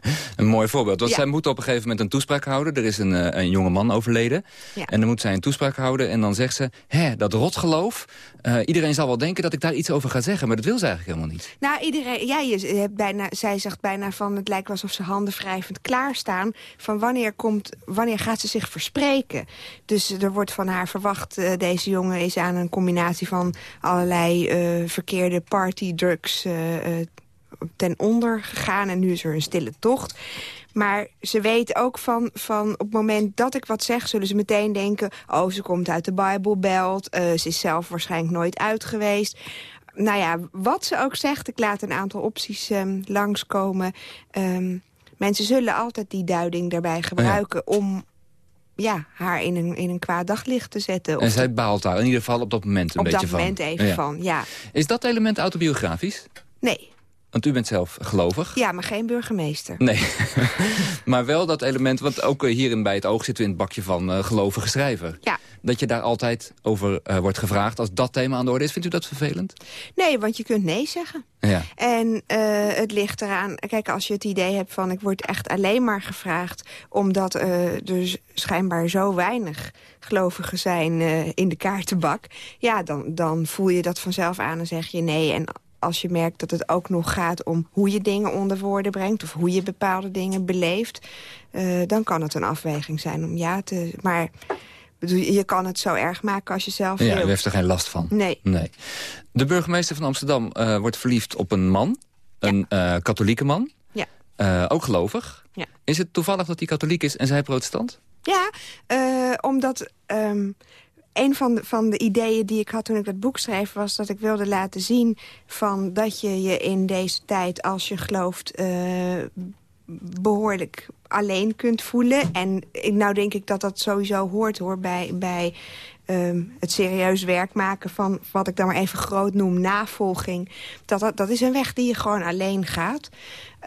Een mooi voorbeeld. Want Ja. zij moet op een gegeven moment een toespraak houden. Er is een, eh, een jonge man overleden. Ja. En dan moet zij een toespraak houden. En dan zegt ze, hè, dat rotgeloof. eh, iedereen zal wel denken dat ik daar iets over ga zeggen. Maar dat wil ze eigenlijk helemaal niet. Nou, iedereen, ja, je hebt bijna, zij zegt bijna van... het lijkt wel alsof ze handen wrijvend klaarstaan... van wanneer, komt, wanneer gaat ze zich verspreken. Dus er wordt van haar verwacht... eh, deze jongen is aan een combinatie van allerlei eh, verkeerde partydrugs... ten onder gegaan en nu is er een stille tocht. Maar ze weet ook van, van op het moment dat ik wat zeg... zullen ze meteen denken, oh, ze komt uit de Bijbelbelt... eh, ze is zelf waarschijnlijk nooit uit geweest nou ja, wat ze ook zegt, ik laat een aantal opties ehm, langskomen. Ehm, mensen zullen altijd die duiding daarbij gebruiken om ja, haar in een, in een kwaad daglicht te zetten. En zij baalt daar in ieder geval op dat moment een op beetje dat van. moment even Ja. van, ja. Is dat element autobiografisch? Nee, Want u bent zelf gelovig. ja, maar geen burgemeester. Nee, maar wel dat element, want ook eh, hierin bij het oog zitten we in het bakje van eh, gelovige schrijver. Ja. Dat je daar altijd over eh, wordt gevraagd als dat thema aan de orde is. Vindt u dat vervelend? Nee, want je kunt nee zeggen. Ja. En het ligt eraan, kijk, als je het idee hebt van... ik word echt alleen maar gevraagd... omdat er schijnbaar zo weinig gelovigen zijn in de kaartenbak... ja, dan, dan voel je dat vanzelf aan en zeg je nee. En als je merkt dat het ook nog gaat om hoe je dingen onder woorden brengt... of hoe je bepaalde dingen beleeft... eh, dan kan het een afweging zijn om ja te... Maar je kan het zo erg maken als je zelf Ja, wil. u heeft er geen last van. Nee. nee. De burgemeester van Amsterdam eh, wordt verliefd op een man. Een eh, katholieke man. Ja. Ook gelovig. Ja. Is het toevallig dat hij katholiek is en zij protestant? Ja, omdat ehm, een van de, van de ideeën die ik had toen ik dat boek schreef... was dat ik wilde laten zien van dat je je in deze tijd, als je gelooft... Uh, behoorlijk alleen kunt voelen. En nou denk ik dat dat sowieso hoort hoor bij, bij um, het serieus werk maken van wat ik dan maar even groot noem navolging. Dat, dat, dat is een weg die je gewoon alleen gaat.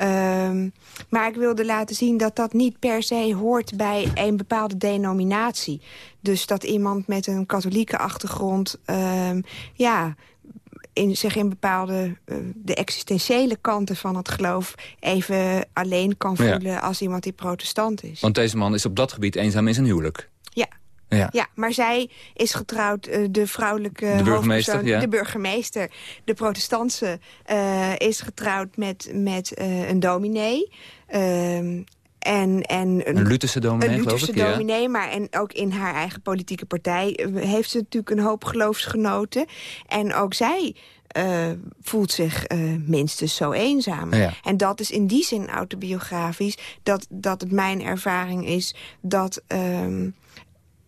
Um, maar ik wilde laten zien dat dat niet per se hoort bij een bepaalde denominatie. Dus dat iemand met een katholieke achtergrond... Um, ja, in, zich in bepaalde uh, de existentiële kanten van het geloof... even alleen kan voelen als iemand die protestant is. Want deze man is op dat gebied eenzaam in zijn huwelijk. Ja. Ja. maar zij is getrouwd, uh, de vrouwelijke de burgemeester, ja. de burgemeester. De protestantse uh, is getrouwd met, met uh, een dominee. Ehm, en, en een, een Lutherse dominee, een Lutherse ik, dominee, ja. maar en ook in haar eigen politieke partij heeft ze natuurlijk een hoop geloofsgenoten. En ook zij uh, voelt zich uh, minstens zo eenzaam. Ja. En dat is in die zin autobiografisch... dat, dat het mijn ervaring is dat um,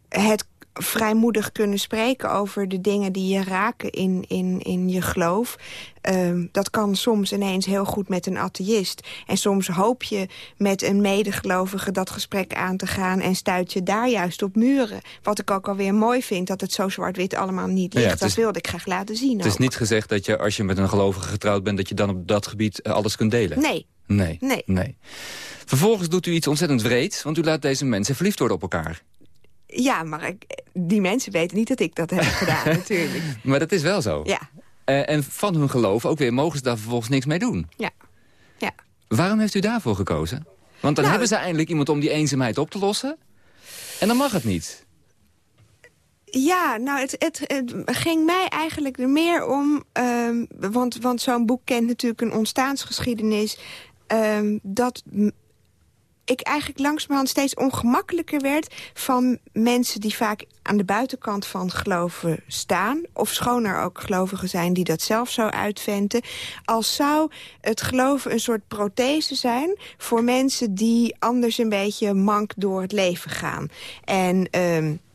het vrijmoedig kunnen spreken over de dingen die je raken in, in, in je geloof. Um, dat kan soms ineens heel goed met een atheïst. En soms hoop je met een medegelovige dat gesprek aan te gaan... en stuit je daar juist op muren. Wat ik ook alweer mooi vind, dat het zo zwart-wit allemaal niet ligt. Ja, is, dat wilde ik graag laten zien Het is niet gezegd dat je, als je met een gelovige getrouwd bent... dat je dan op dat gebied uh, alles kunt delen? Nee. Nee. nee. nee. Vervolgens doet u iets ontzettend wreeds... want u laat deze mensen verliefd worden op elkaar. Ja, maar ik, die mensen weten niet dat ik dat heb gedaan, natuurlijk. Maar dat is wel zo. Ja. Uh, en van hun geloof ook weer mogen ze daar vervolgens niks mee doen. Ja. ja. Waarom heeft u daarvoor gekozen? Want dan nou, hebben ze eindelijk iemand om die eenzaamheid op te lossen. En dan mag het niet. Ja, nou, het, het, het, ging mij eigenlijk er meer om... Um, want, want zo'n boek kent natuurlijk een ontstaansgeschiedenis... Um, dat ik eigenlijk langzamerhand steeds ongemakkelijker werd... van mensen die vaak aan de buitenkant van geloven staan... of schoon er ook gelovigen zijn die dat zelf zo uitventen... als zou het geloven een soort prothese zijn... voor mensen die anders een beetje mank door het leven gaan. En... Um,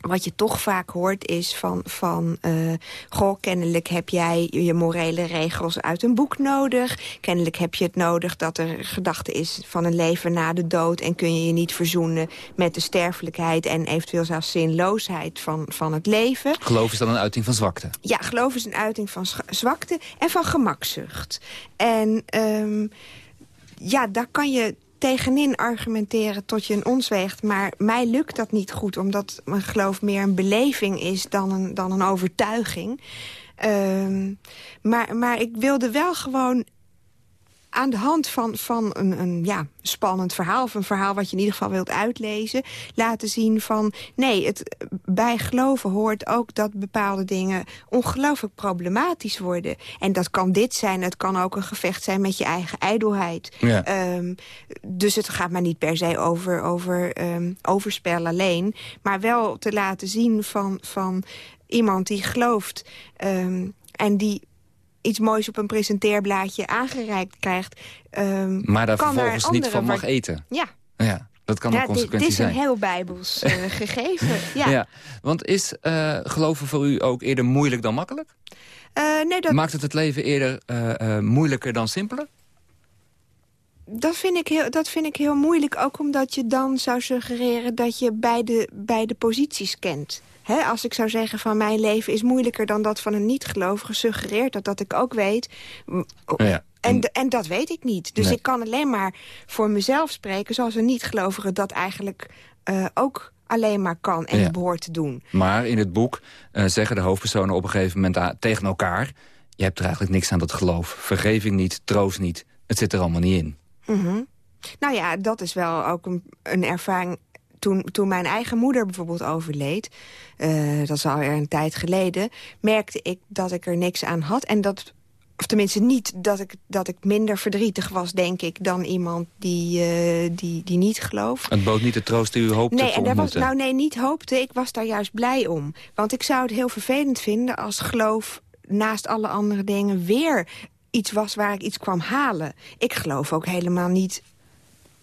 wat je toch vaak hoort is van, van uh, goh, kennelijk heb jij je morele regels uit een boek nodig. Kennelijk heb je het nodig dat er gedachte is van een leven na de dood... en kun je je niet verzoenen met de sterfelijkheid... en eventueel zelfs zinloosheid van, van het leven. Geloof is dan een uiting van zwakte? Ja, geloof is een uiting van zwakte en van gemakzucht. En um, ja, daar kan je tegenin argumenteren tot je een ons weegt. Maar mij lukt dat niet goed, omdat mijn geloof meer een beleving is dan een, dan een overtuiging. Um, maar, maar ik wilde wel gewoon aan de hand van, van een, een ja, spannend verhaal... of een verhaal wat je in ieder geval wilt uitlezen... laten zien van, nee, het, bij geloven hoort ook dat bepaalde dingen... ongelooflijk problematisch worden. En dat kan dit zijn, het kan ook een gevecht zijn met je eigen ijdelheid. Ja. Um, dus het gaat maar niet per se over, over um, overspel alleen... maar wel te laten zien van, van iemand die gelooft... Um, en die iets moois op een presenteerblaadje aangereikt krijgt... Um, maar daar kan vervolgens niet van mag eten. Ja. ja. Dat kan ja, een consequentie zijn. Dit is een heel bijbels uh, gegeven. Ja. ja. Want is uh, geloven voor u ook eerder moeilijk dan makkelijk? Uh, nee, dat... Maakt het het leven eerder moeilijker dan simpeler? Dat vind, ik heel, dat vind ik heel moeilijk. Ook omdat je dan zou suggereren dat je beide, beide posities kent. He, als ik zou zeggen van mijn leven is moeilijker dan dat van een niet-gelovige... suggereert dat dat ik ook weet... Ja. En, en dat weet ik niet. Dus Nee. ik kan alleen maar voor mezelf spreken... zoals een niet-gelovige dat eigenlijk uh, ook alleen maar kan en Ja. behoort te doen. Maar in het boek uh, zeggen de hoofdpersonen op een gegeven moment tegen elkaar... je hebt er eigenlijk niks aan dat geloof. Vergeving niet, troost niet. Het zit er allemaal niet in. Mhm. Nou ja, dat is wel ook een, een ervaring... Toen, toen mijn eigen moeder bijvoorbeeld overleed... Uh, dat is alweer een tijd geleden... merkte ik dat ik er niks aan had. En dat, of tenminste niet dat ik, dat ik minder verdrietig was, denk ik... dan iemand die, uh, die, die niet gelooft. Het bood niet de troost die u hoopte Nee, en daar was, nou nee, niet hoopte. Ik was daar juist blij om. Want ik zou het heel vervelend vinden als geloof naast alle andere dingen weer iets was waar ik iets kwam halen. Ik geloof ook helemaal niet...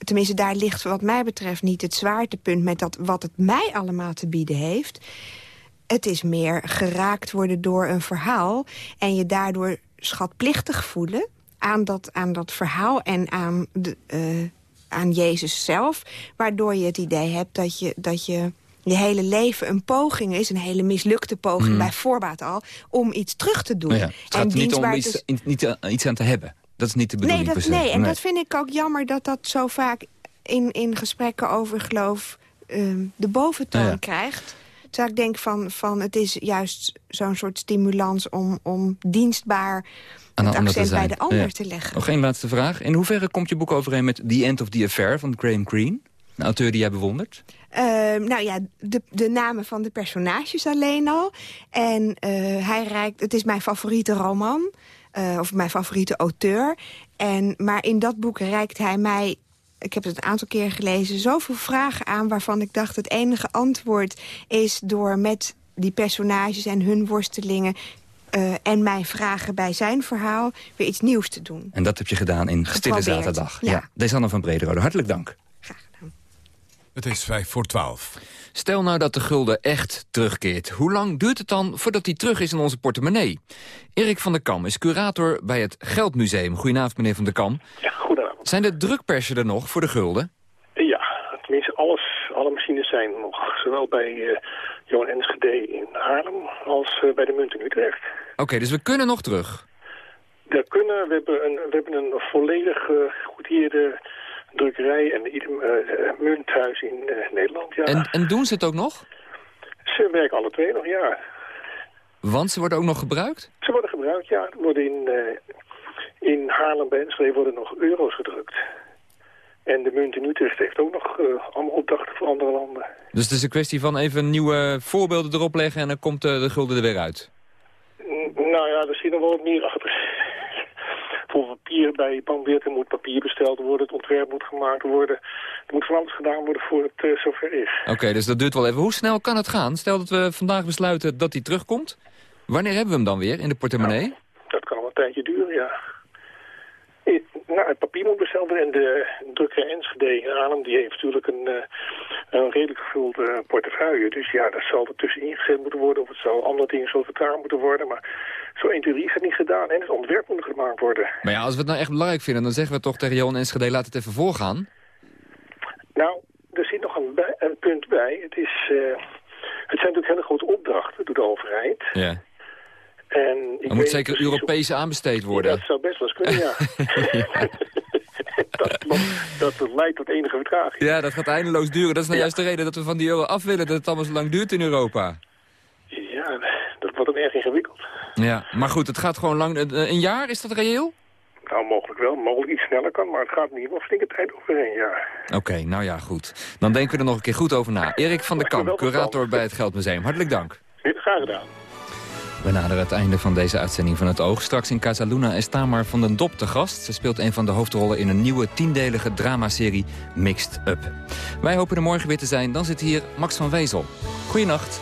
Tenminste, daar ligt wat mij betreft niet het zwaartepunt... met dat wat het mij allemaal te bieden heeft. het is meer geraakt worden door een verhaal... en je daardoor schatplichtig voelen aan dat, aan dat verhaal en aan, de, uh, aan Jezus zelf... waardoor je het idee hebt dat je... Dat je je hele leven een poging is, een hele mislukte poging mm. bij voorbaat al, om iets terug te doen. Nou ja, het gaat en niet om iets, niet, uh, iets aan te hebben. Dat is niet de bedoeling. Nee, dat, nee, en dat vind ik ook jammer dat dat zo vaak in, in gesprekken over geloof um, de boventoon ja. krijgt. Terwijl ik denk van, van het is juist zo'n soort stimulans om, om dienstbaar het accent bij de ander ja. te leggen. Nog één laatste vraag. In hoeverre komt je boek overeen met The End of the Affair van Graham Greene? Een auteur die jij bewondert? Uh, nou ja, de, de namen van de personages alleen al. En uh, hij reikt, het is mijn favoriete roman. Uh, of mijn favoriete auteur. En, maar in dat boek reikt hij mij ik heb het een aantal keer gelezen, zoveel vragen aan... waarvan ik dacht het enige antwoord is door met die personages en hun worstelingen... Uh, en mijn vragen bij zijn verhaal weer iets nieuws te doen. En dat heb je gedaan in Stille Zaterdag. Ja. ja. Desanne van Brederode, hartelijk dank. Graag gedaan. Het is vijf voor twaalf. Stel nou dat de gulden echt terugkeert. Hoe lang duurt het dan voordat die terug is in onze portemonnee? Erik van der Kam is curator bij het Geldmuseum. Goedenavond, meneer van der Kam. Ja, goedenavond. Zijn de drukpersen er nog voor de gulden? Ja, tenminste alles, alle machines zijn nog. Zowel bij uh, Johan Enschede in Haarlem als uh, bij de Munt in Utrecht. Oké, okay, dus we kunnen nog terug? We kunnen. We hebben een, we hebben een volledig drukkerij en ieder munthuis in Nederland. Ja. En, en doen ze het ook nog? Ze werken alle twee nog, ja. Want ze worden ook nog gebruikt? Ze worden gebruikt, ja. Er worden in, uh, in Haarlem bij Enschede worden nog euro's gedrukt. En de munt in Utrecht heeft ook nog allemaal opdrachten voor andere landen. Dus het is een kwestie van even nieuwe voorbeelden erop leggen... en dan komt de gulden er weer uit? Nou ja, er zit nog wel wat meer achter. Voor papier bij Panweerten moet papier besteld worden, het ontwerp moet gemaakt worden. Er moet van alles gedaan worden voor het uh, zover is. Oké, okay, dus dat duurt wel even. Hoe snel kan het gaan? Stel dat we vandaag besluiten dat hij terugkomt. Wanneer hebben we hem dan weer in de portemonnee? Nou, dat kan wel een tijdje duren, ja. Nou, het papier moet besteld worden en de drukker Enschede in Arnhem, die heeft natuurlijk een, uh, een redelijk gevulde portefeuille. Dus ja, dat zal er tussenin gezet moeten worden of het zal andere dingen zo vertraagd moeten worden. Maar zo 1, 2, 3 is het niet gedaan en het ontwerp moet gemaakt worden. Maar ja, als we het nou echt belangrijk vinden, dan zeggen we toch tegen Johan Enschede, laat het even voorgaan. Nou, er zit nog een, bij, een punt bij. Het, is, uh, het zijn natuurlijk hele grote opdrachten door de overheid. Ja. En er moet zeker Europese of... aanbesteed worden. Ja, dat zou best wel eens kunnen, ja. dat, dat leidt tot enige vertraging. Ja, dat gaat eindeloos duren. Dat is nou ja. juist de reden dat we van die euro af willen, dat het allemaal zo lang duurt in Europa. Dat wordt dan erg ingewikkeld. Ja, maar goed, het gaat gewoon lang... Een jaar, is dat reëel? Nou, mogelijk wel. Mogelijk iets sneller kan, maar het gaat niet wel flinke tijd overheen, ja. Oké, okay, nou ja, goed. Dan denken we er nog een keer goed over na. Erik van der Kamp, curator bij het Geldmuseum. Hartelijk dank. Graag gedaan. We naderen het einde van deze uitzending van het Oog. Straks in Casaluna is Tamar van den Dop te gast. Ze speelt een van de hoofdrollen in een nieuwe tiendelige dramaserie Mixed Up. Wij hopen er morgen weer te zijn. Dan zit hier Max van Wezel. Goeienacht.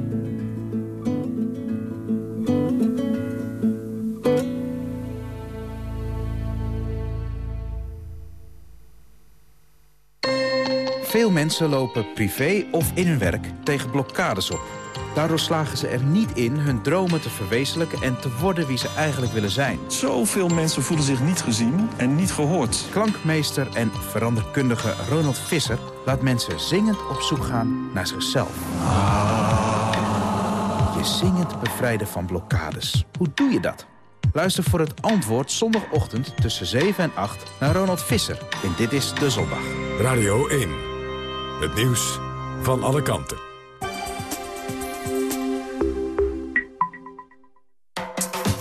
Veel mensen lopen privé of in hun werk tegen blokkades op. Daardoor slagen ze er niet in hun dromen te verwezenlijken... en te worden wie ze eigenlijk willen zijn. Zoveel mensen voelen zich niet gezien en niet gehoord. Klankmeester en veranderkundige Ronald Visser... laat mensen zingend op zoek gaan naar zichzelf. Je zingend bevrijden van blokkades. Hoe doe je dat? Luister voor het antwoord zondagochtend tussen 7 en 8 naar Ronald Visser in Dit is de Zondag. Radio 1. Het nieuws van alle kanten.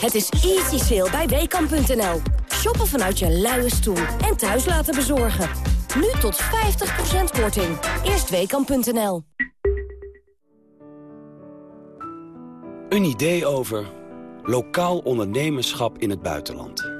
Het is easy sale bij WKAM.nl. Shoppen vanuit je luie stoel en thuis laten bezorgen. Nu tot 50% korting. Eerst WKAM.nl. Een idee over lokaal ondernemerschap in het buitenland.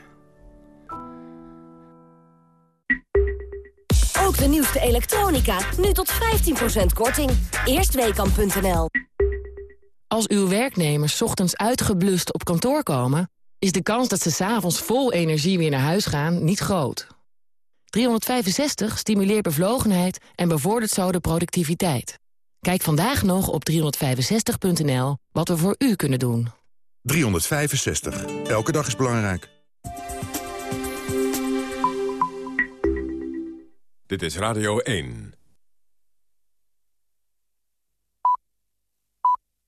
Ook de nieuwste elektronica, nu tot 15% korting. Eerstweekam.nl Als uw werknemers ochtends uitgeblust op kantoor komen... is de kans dat ze s'avonds vol energie weer naar huis gaan niet groot. 365 stimuleert bevlogenheid en bevordert zo de productiviteit. Kijk vandaag nog op 365.nl wat we voor u kunnen doen. 365. Elke dag is belangrijk. Dit is Radio 1.